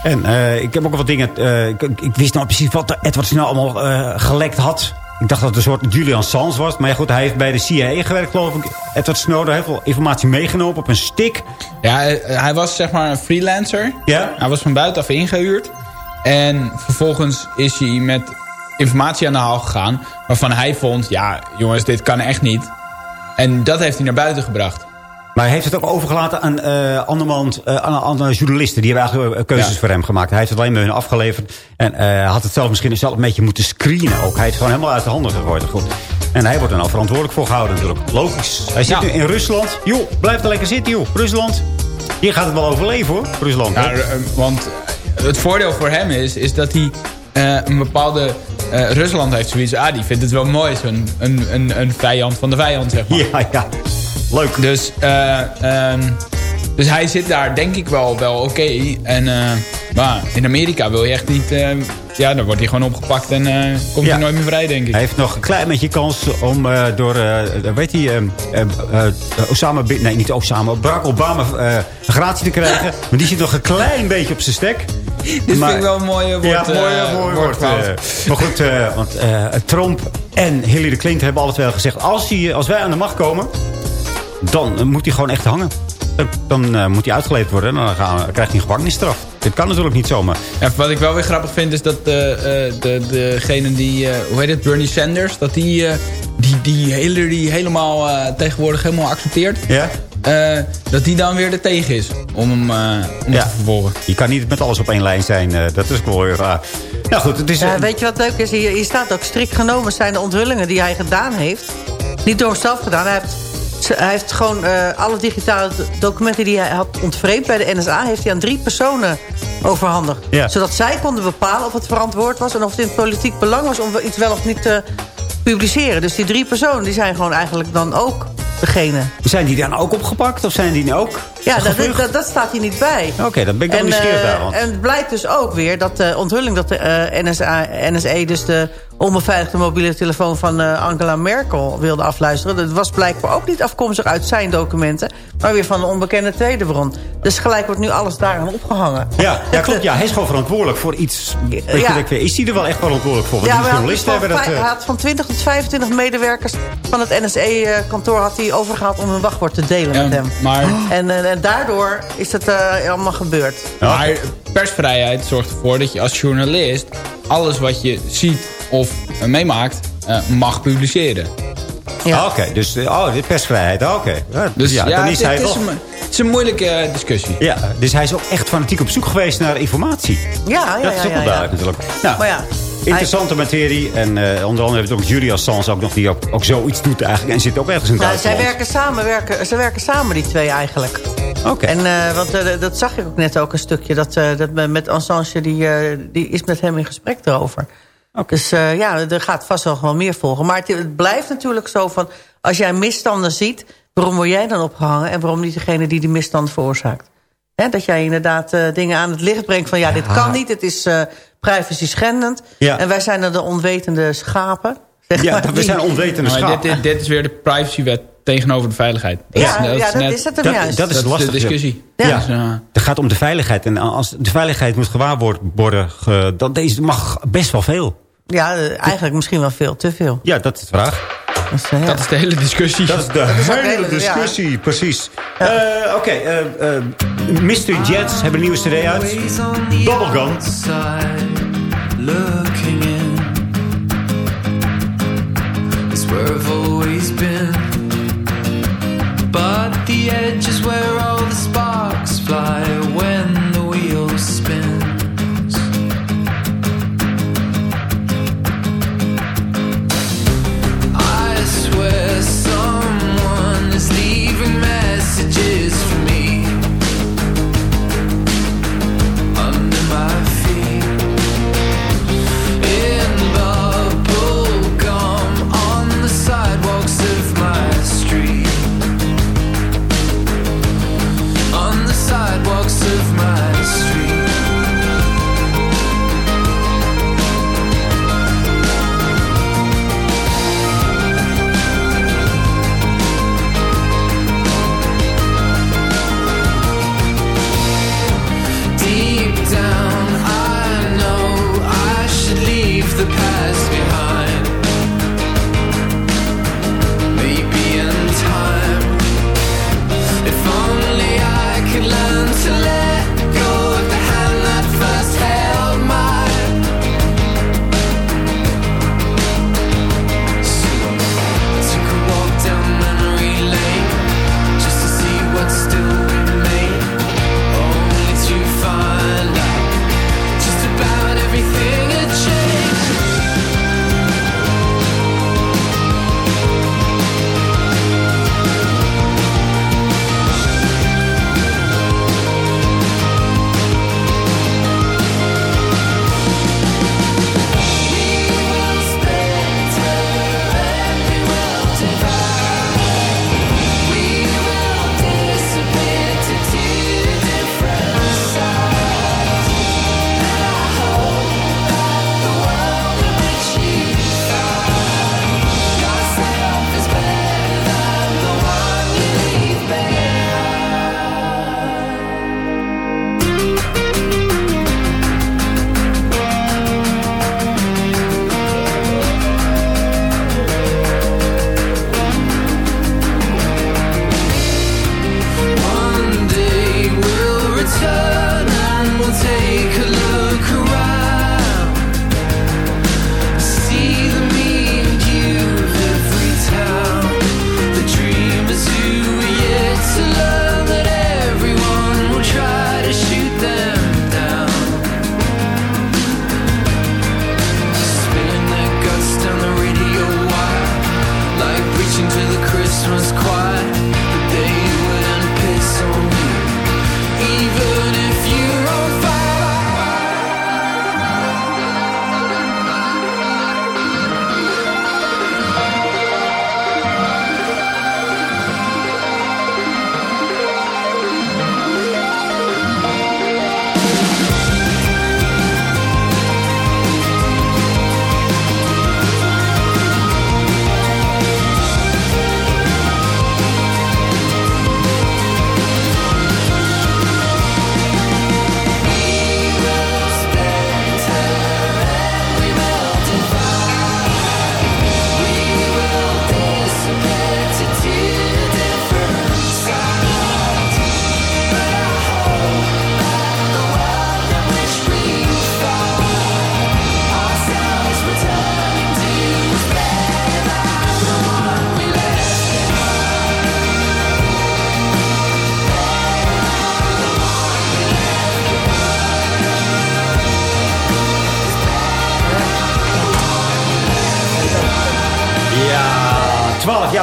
En eh, ik heb ook wat dingen... eh, ik, ik wist nou precies wat Edward Snowden allemaal eh, gelekt had. Ik dacht dat het een soort Julian Assange was. Maar ja, goed, hij heeft bij de CIA gewerkt, geloof ik. Edward Snowden heeft wel informatie meegenomen op een stick. Ja, hij, hij was zeg maar een freelancer. Ja. Hij was van buitenaf ingehuurd. En vervolgens is hij met informatie aan de haal gegaan... waarvan hij vond, ja jongens, dit kan echt niet. En dat heeft hij naar buiten gebracht. Maar hij heeft het ook overgelaten aan, eh andermans, eh, aan andere journalisten. Die hebben eigenlijk eh, keuzes Ja. voor hem gemaakt. Hij heeft het alleen bij hun afgeleverd. En eh, had het zelf misschien zelf een beetje moeten screenen ook. Hij heeft het gewoon helemaal uit de handen gegooid. Goed. En hij wordt er nou verantwoordelijk voor gehouden natuurlijk. Logisch. Hij zit Ja. nu in Rusland. Joh, blijf er lekker zitten joh. Rusland. Hier gaat het wel overleven hoor. Rusland. Ja, eh, want het voordeel voor hem is, is dat hij eh, een bepaalde... eh, Rusland heeft zoiets, ah, die vindt het wel mooi. Zo'n een, een, een vijand van de vijand, zeg maar. Ja, ja. Leuk. Dus, eh, ehm, dus hij zit daar denk ik wel, wel oké. En eh, maar in Amerika wil je echt niet... eh, ja, dan wordt hij gewoon opgepakt en komt Ja. hij nooit meer vrij, denk ik. Hij heeft nog een klein beetje kans om door, weet hij, eh, eh, eh, Osama, Bin- nee niet Osama, Barack Obama gratie te krijgen. Maar die zit nog een klein beetje op zijn stek. Dit vind ik wel een mooie woord. Ja, mooi, eh, mooi woord. maar goed, want Trump en Hillary Clinton hebben alle twee al gezegd... Als, hij, als wij aan de macht komen, dan eh, moet hij gewoon echt hangen. Dan, dan eh, moet hij uitgeleverd worden en dan, gaan, dan krijgt hij een gevangenisstraf. Dit kan natuurlijk niet zomaar. En wat ik wel weer grappig vind is dat eh, eh, de, degene die, eh, hoe heet het, Bernie Sanders, dat die, eh, die, die Hillary helemaal eh, tegenwoordig helemaal accepteert. Ja? Eh, dat die dan weer er tegen is om hem, eh, om Ja. te vervolgen. Je kan niet met alles op één lijn zijn. eh, dat is ook wel weer raar. Nou goed, het is... Ja, eh, weet je wat leuk is? Hier, hier staat ook strikt genomen zijn de onthullingen die hij gedaan heeft. Niet door hemzelf gedaan. Hij heeft, hij heeft gewoon eh, alle digitale documenten die hij had ontvreemd bij de NSA... heeft hij aan drie personen overhandigd. Ja. Zodat zij konden bepalen of het verantwoord was... en of het in het politiek belang was om iets wel of niet te publiceren. Dus die drie personen die zijn gewoon eigenlijk dan ook degene. Zijn die dan ook opgepakt? Of zijn die nu ook Ja, dat, dat, dat staat hier niet bij. Oké, dan ben ik wel En, nieuwsgierig eh, daar. Want... en het blijkt dus ook weer dat de onthulling dat de eh, NSA, NSE... dus de onbeveiligde mobiele telefoon van eh, Angela Merkel wilde afluisteren... dat was blijkbaar ook niet afkomstig uit zijn documenten... maar weer van een onbekende tweede bron. Dus gelijk wordt nu alles daaraan opgehangen. Ja, ja, klopt. Ja, hij is gewoon verantwoordelijk voor iets. Weet Ja. is hij er wel echt verantwoordelijk voor? Want Ja, die maar hij had, dus dat... eh, hij had van 20 tot 25 medewerkers van het NSE-kantoor... had hij overgehaald om hun wachtwoord te delen Ja, met hem. maar- En, eh, en daardoor is het eh, allemaal gebeurd. Maar persvrijheid zorgt ervoor dat je als journalist... alles wat je ziet of eh, meemaakt, eh, mag publiceren. Ah, Oké, dus eh, oh, persvrijheid. ah, Oké. Ja, Dus ja, ja, dan het, is hij het is een, het is een moeilijke discussie. Ja, dus hij is ook echt fanatiek op zoek geweest naar informatie. Ja, ja, dat is ja, ook ja, wel ja. duidelijk natuurlijk. Nou, Maar ja, interessante materie. En eh, onder andere heeft ook Julia Assange ook nog die ook, ook zoiets doet eigenlijk. En zit ook ergens in Nou, zij werken samen, werken, ze werken samen, die twee eigenlijk. Oké. En eh, want eh, dat zag ik ook net ook een stukje. Dat, eh, dat me- met Assange, die, eh, die is met hem in gesprek erover. Dus eh, ja, er gaat vast wel gewoon meer volgen. Maar het, het blijft natuurlijk zo van... als jij misstanden ziet, waarom word jij dan opgehangen... en waarom niet degene die die misstand veroorzaakt? Hè, dat jij inderdaad eh, dingen aan het licht brengt van... ja, dit kan niet, het is eh privacy schendend. Ja. En wij zijn dan de onwetende schapen. zeg Ja, maar, we zijn onwetende Maar schapen. dit, dit, dit is weer de privacywet tegenover de veiligheid. Ja, Dat is- dat het hem juist. Dat is Dat is lastig. de discussie. Ja. Dus, eh, Het gaat om de veiligheid. En als de veiligheid moet gewaarborgd worden... ge- dan deze mag best wel veel. Ja, eh, eigenlijk misschien wel veel, te veel. Ja, dat is de vraag. Dus, eh, ja. Dat is de hele discussie. Dat is de is hele discussie, precies. Eh, Oké, eh, eh, Mystery Jets hebben een nieuwe cd uit. Bubblegum. looking in. It's where I've always been. But the edge is where all the sparks fly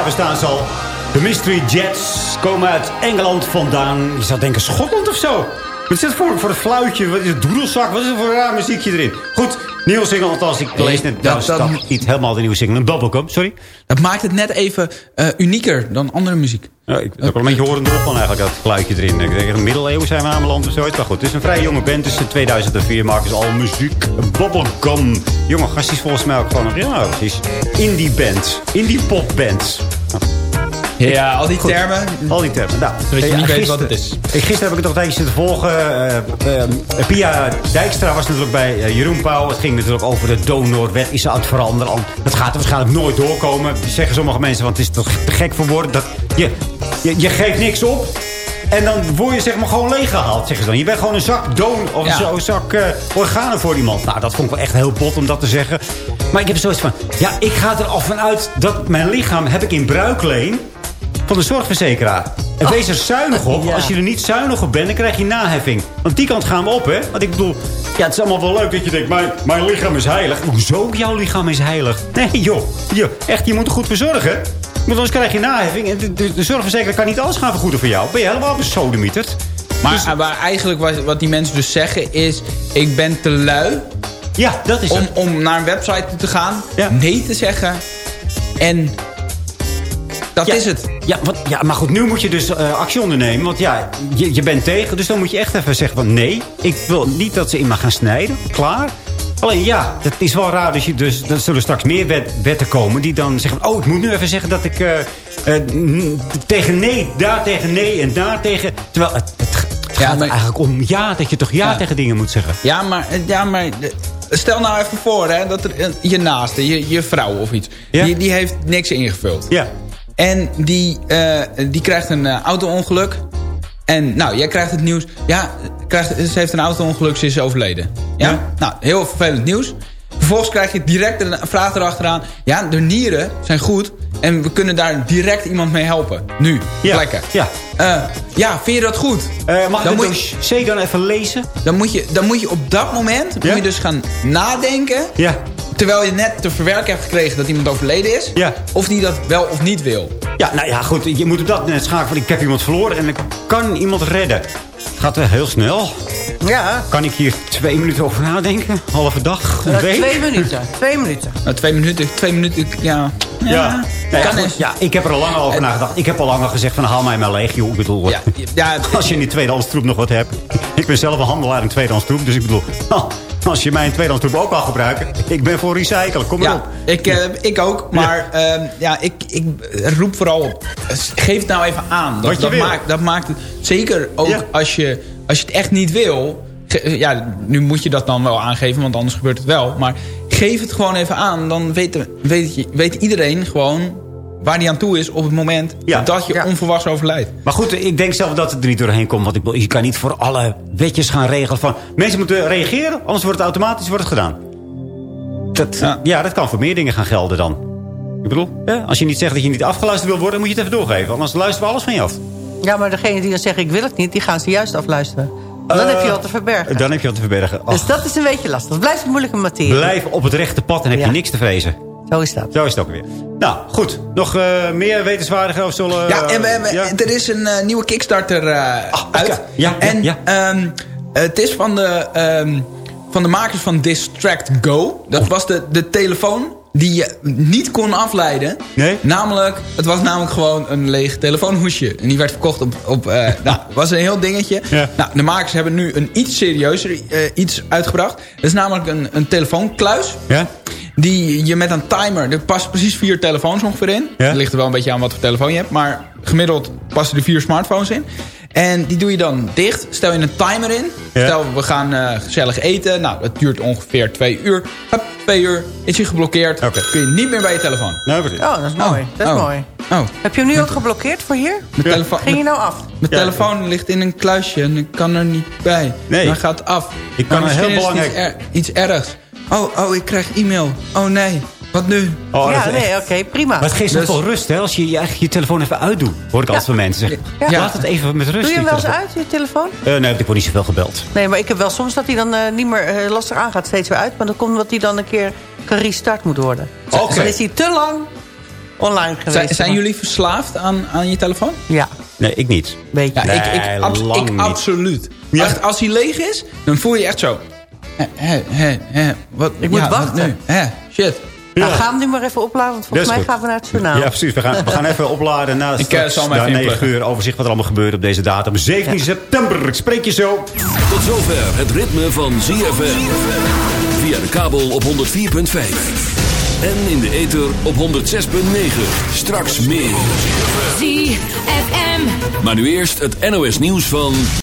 bestaan ze al. De Mystery Jets komen uit Engeland vandaan. Je zou denken Schotland of zo. Wat is dit voor, voor een fluitje? Wat is het? Doedelzak? Wat is er voor raar muziekje erin? Goed, nieuwe single. Althans, ik lees net... dat- Dat, dat- dat, niet helemaal de nieuwe single. Een bubblegum, sorry. Dat maakt het net even eh, unieker dan andere muziek. Ja, ik heb wel een beetje horende op van eigenlijk, dat geluidje erin. Ik denk, middeleeuwen zijn we aanbeland of zoiets. Maar goed, het is een vrij jonge band. Tussen 2004 maken ze al muziek. Bubblegum. Jonge gastjes volgens mij ook gewoon. Ja, precies. Indie band. Indie pop band. Ja, al die Goed. termen. Al die termen. Nou, Zodat je niet weet wat het is. Gisteren heb ik het nog een tijdje zitten volgen. Eh, eh, Pia Dijkstra was natuurlijk bij eh, Jeroen Pauw. Het ging natuurlijk over de donorwet. Is ze aan het veranderen? Dat gaat er waarschijnlijk nooit doorkomen. Zeggen sommige mensen, want het is toch te gek voor woorden. Dat je, je, je geeft niks op. En dan word je zeg maar gewoon leeggehaald, zeggen ze dan. Je bent gewoon een zak doon of Ja. zo- een zak organen voor iemand. Nou, dat vond ik wel echt heel bot om dat te zeggen. Maar ik heb zoiets van... Ja, ik ga er al van uit dat mijn lichaam heb ik in bruikleen van de zorgverzekeraar. En wees er zuinig op. Ja. Als je er niet zuinig op bent, dan krijg je naheffing. Want die kant gaan we op, hè? Want ik bedoel, ja, het is allemaal wel leuk dat je denkt... mijn, mijn lichaam is heilig. Hoezo jouw lichaam is heilig? Nee, joh. joh echt, je moet er goed voor zorgen. Want anders krijg je naheffing. En de, de, de zorgverzekeraar kan niet alles gaan vergoeden voor jou. Ben je helemaal besodemieterd? Maar, Dus- maar eigenlijk wat, wat die mensen dus zeggen is... ik ben te lui Ja, dat is om, het. om naar een website te gaan, Ja. nee te zeggen. En dat Ja, is het. Ja, wat, ja, maar goed, nu moet je dus eh, actie ondernemen. Want ja, je, je bent tegen. Dus dan moet je echt even zeggen van... nee, ik wil niet dat ze in me gaan snijden. Klaar. Alleen ja, het is wel raar. Dus, je, dus er zullen straks meer wet- wetten komen die dan zeggen... oh, ik moet nu even zeggen dat ik eh, eh, tegen nee, daar tegen nee en daar tegen... Terwijl het, het, het Ja, gaat maar- eigenlijk om ja, dat je toch ja, Ja. tegen dingen moet zeggen. Ja, maar, ja, maar stel nou even voor hè, dat er je naaste, je, je vrouw of iets... Ja. Die, die heeft niks ingevuld. Ja, En die, eh, die krijgt een uh, auto-ongeluk. En nou, jij krijgt het nieuws. Ja, krijgt, ze heeft een auto-ongeluk, ze is overleden. Ja? Ja. Nou, heel vervelend nieuws. Vervolgens krijg je direct een vraag erachteraan. Ja, de nieren zijn goed. En we kunnen daar direct iemand mee helpen. Nu, ja, plekken. ja. Eh, ja, vind je dat goed? Eh, mag Dan ik moet je- dossier dan even lezen? Dan moet je, dan moet je op dat moment Ja? moet je dus gaan nadenken. Ja. Terwijl je net te verwerken hebt gekregen dat iemand overleden is. Ja. Of die dat wel of niet wil. Ja, nou ja, goed. Je moet op dat net schakelen. van Ik heb iemand verloren en ik kan iemand redden. Het gaat wel heel snel. Ja, Kan ik hier twee minuten over nadenken? Halve dag? Een eh, week? twee minuten. Twee minuten. Nou, twee minuten, twee minuten, ja. Ja. Nou ja, kan goed, eens. ja, ik heb er al lang over nagedacht. Ik heb al lang al gezegd van haal mij maar leeg, joh. Ik bedoel, Ja, ja, als je in die tweedehands troep nog wat hebt. Ik ben zelf een handelaar in tweedehands troep. Dus ik bedoel, als je mijn tweedehands troep ook kan gebruiken. Ik ben voor recyclen, kom maar ja op. ik, eh, ik ook. Maar ehm, ja, ik, ik roep vooral op. Geef het nou even aan. Dat, Wat je dat, maakt, dat maakt het. Zeker ook Ja. als, je, als je het echt niet wil. ge- Ja, nu moet je dat dan wel aangeven, want anders gebeurt het wel. Maar geef het gewoon even aan. Dan weet, weet, weet iedereen gewoon waar die aan toe is op het moment Ja. dat je Ja. onverwachts overlijdt. Maar goed, ik denk zelf dat het er niet doorheen komt. Want ik je kan niet voor alle wetjes gaan regelen van... Mensen moeten reageren, anders wordt het automatisch wordt het gedaan. Dat, ja. Ja. dat kan voor meer dingen gaan gelden dan. Ik bedoel, als je niet zegt dat je niet afgeluisterd wil worden... moet je het even doorgeven, anders luisteren we alles van je af. Ja, maar degene die dan zeggen ik wil het niet, die gaan ze juist afluisteren. Dan heb je wat te verbergen. Dan heb je wat te verbergen. Dus dat is een beetje lastig. Het blijft een moeilijke materie. blijf op het rechte pad en heb Ja. je niks te vrezen. Zo is dat. Zo is het ook weer. Nou, goed. Nog eh, meer wetenswaardigen of zullen... Ja, en we, eh, ja? er is een eh, nieuwe Kickstarter eh, uit. ja, ja, en ja. ehm, het is van de, ehm, van de makers van Distract Go. Dat was de, de telefoon die je niet kon afleiden. Nee? Namelijk, het was namelijk gewoon een leeg telefoonhoesje. En die werd verkocht op... op eh, nou, was een heel dingetje. Ja. Nou, de makers hebben nu een iets serieuzer eh, iets uitgebracht. Het is namelijk een, een telefoonkluis. Ja? Die je met een timer... Er passen precies vier telefoons ongeveer in. Ja. Het ligt er wel een beetje aan wat voor telefoon je hebt. Maar gemiddeld passen er vier smartphones in. En die doe je dan dicht. Stel je een timer in. Ja. Stel, we gaan eh, gezellig eten. Nou, dat duurt ongeveer twee uur. Hup, twee uur. Is je geblokkeerd. Kun je niet meer bij je telefoon. Nou, precies. Oh, dat is mooi. Dat is Oh. mooi. Oh, Heb je hem nu ook geblokkeerd voor hier? mijn, telefoon, Ging je nou af? mijn Ja. telefoon ligt in een kluisje en ik kan er niet bij. Nee. Dan gaat af. Ik Maar kan een heel belangrijk- Iets, er- iets ergs. Oh, oh, ik krijg e-mail. Oh nee, wat nu? Oh, dat ja, echt- nee, oké, prima. Maar het geeft Dus- toch wel rust, hè? Als je je, eigenlijk je telefoon even uitdoet. Hoor ik altijd van mensen zeggen. Ja. Laat het even met rust. Doe je hem wel eens uit, je telefoon? Eh, nee, ik word niet zoveel gebeld. Nee, maar ik heb wel soms dat hij dan eh, niet meer eh, lastig aangaat. Steeds weer uit. Maar dat komt omdat hij dan een keer gerestart moet worden. Oké. Dan is hij te lang online geweest. Zijn, jullie verslaafd aan, aan je telefoon? Ja. Nee, ik niet. Beetje. Ja, ik, ik, ik niet. absoluut. Echt, als hij leeg is, dan voel je je echt zo. Hè, hè, hè, wat, Ik moet ja, wachten. shit. Nou, ga hem nu maar even opladen, want volgens mij goed. gaan we naar het journaal. Ja, precies. We gaan, we gaan even opladen na, Ik, eh, zal hem na even 9 inpluggen. uur. Overzicht wat er allemaal gebeurt op deze datum. 17 september. Ik spreek je zo. Tot zover het ritme van ZFM. Via de kabel op 104.5. En in de ether op 106.9. Straks meer. ZFM. Maar nu eerst het NOS nieuws van...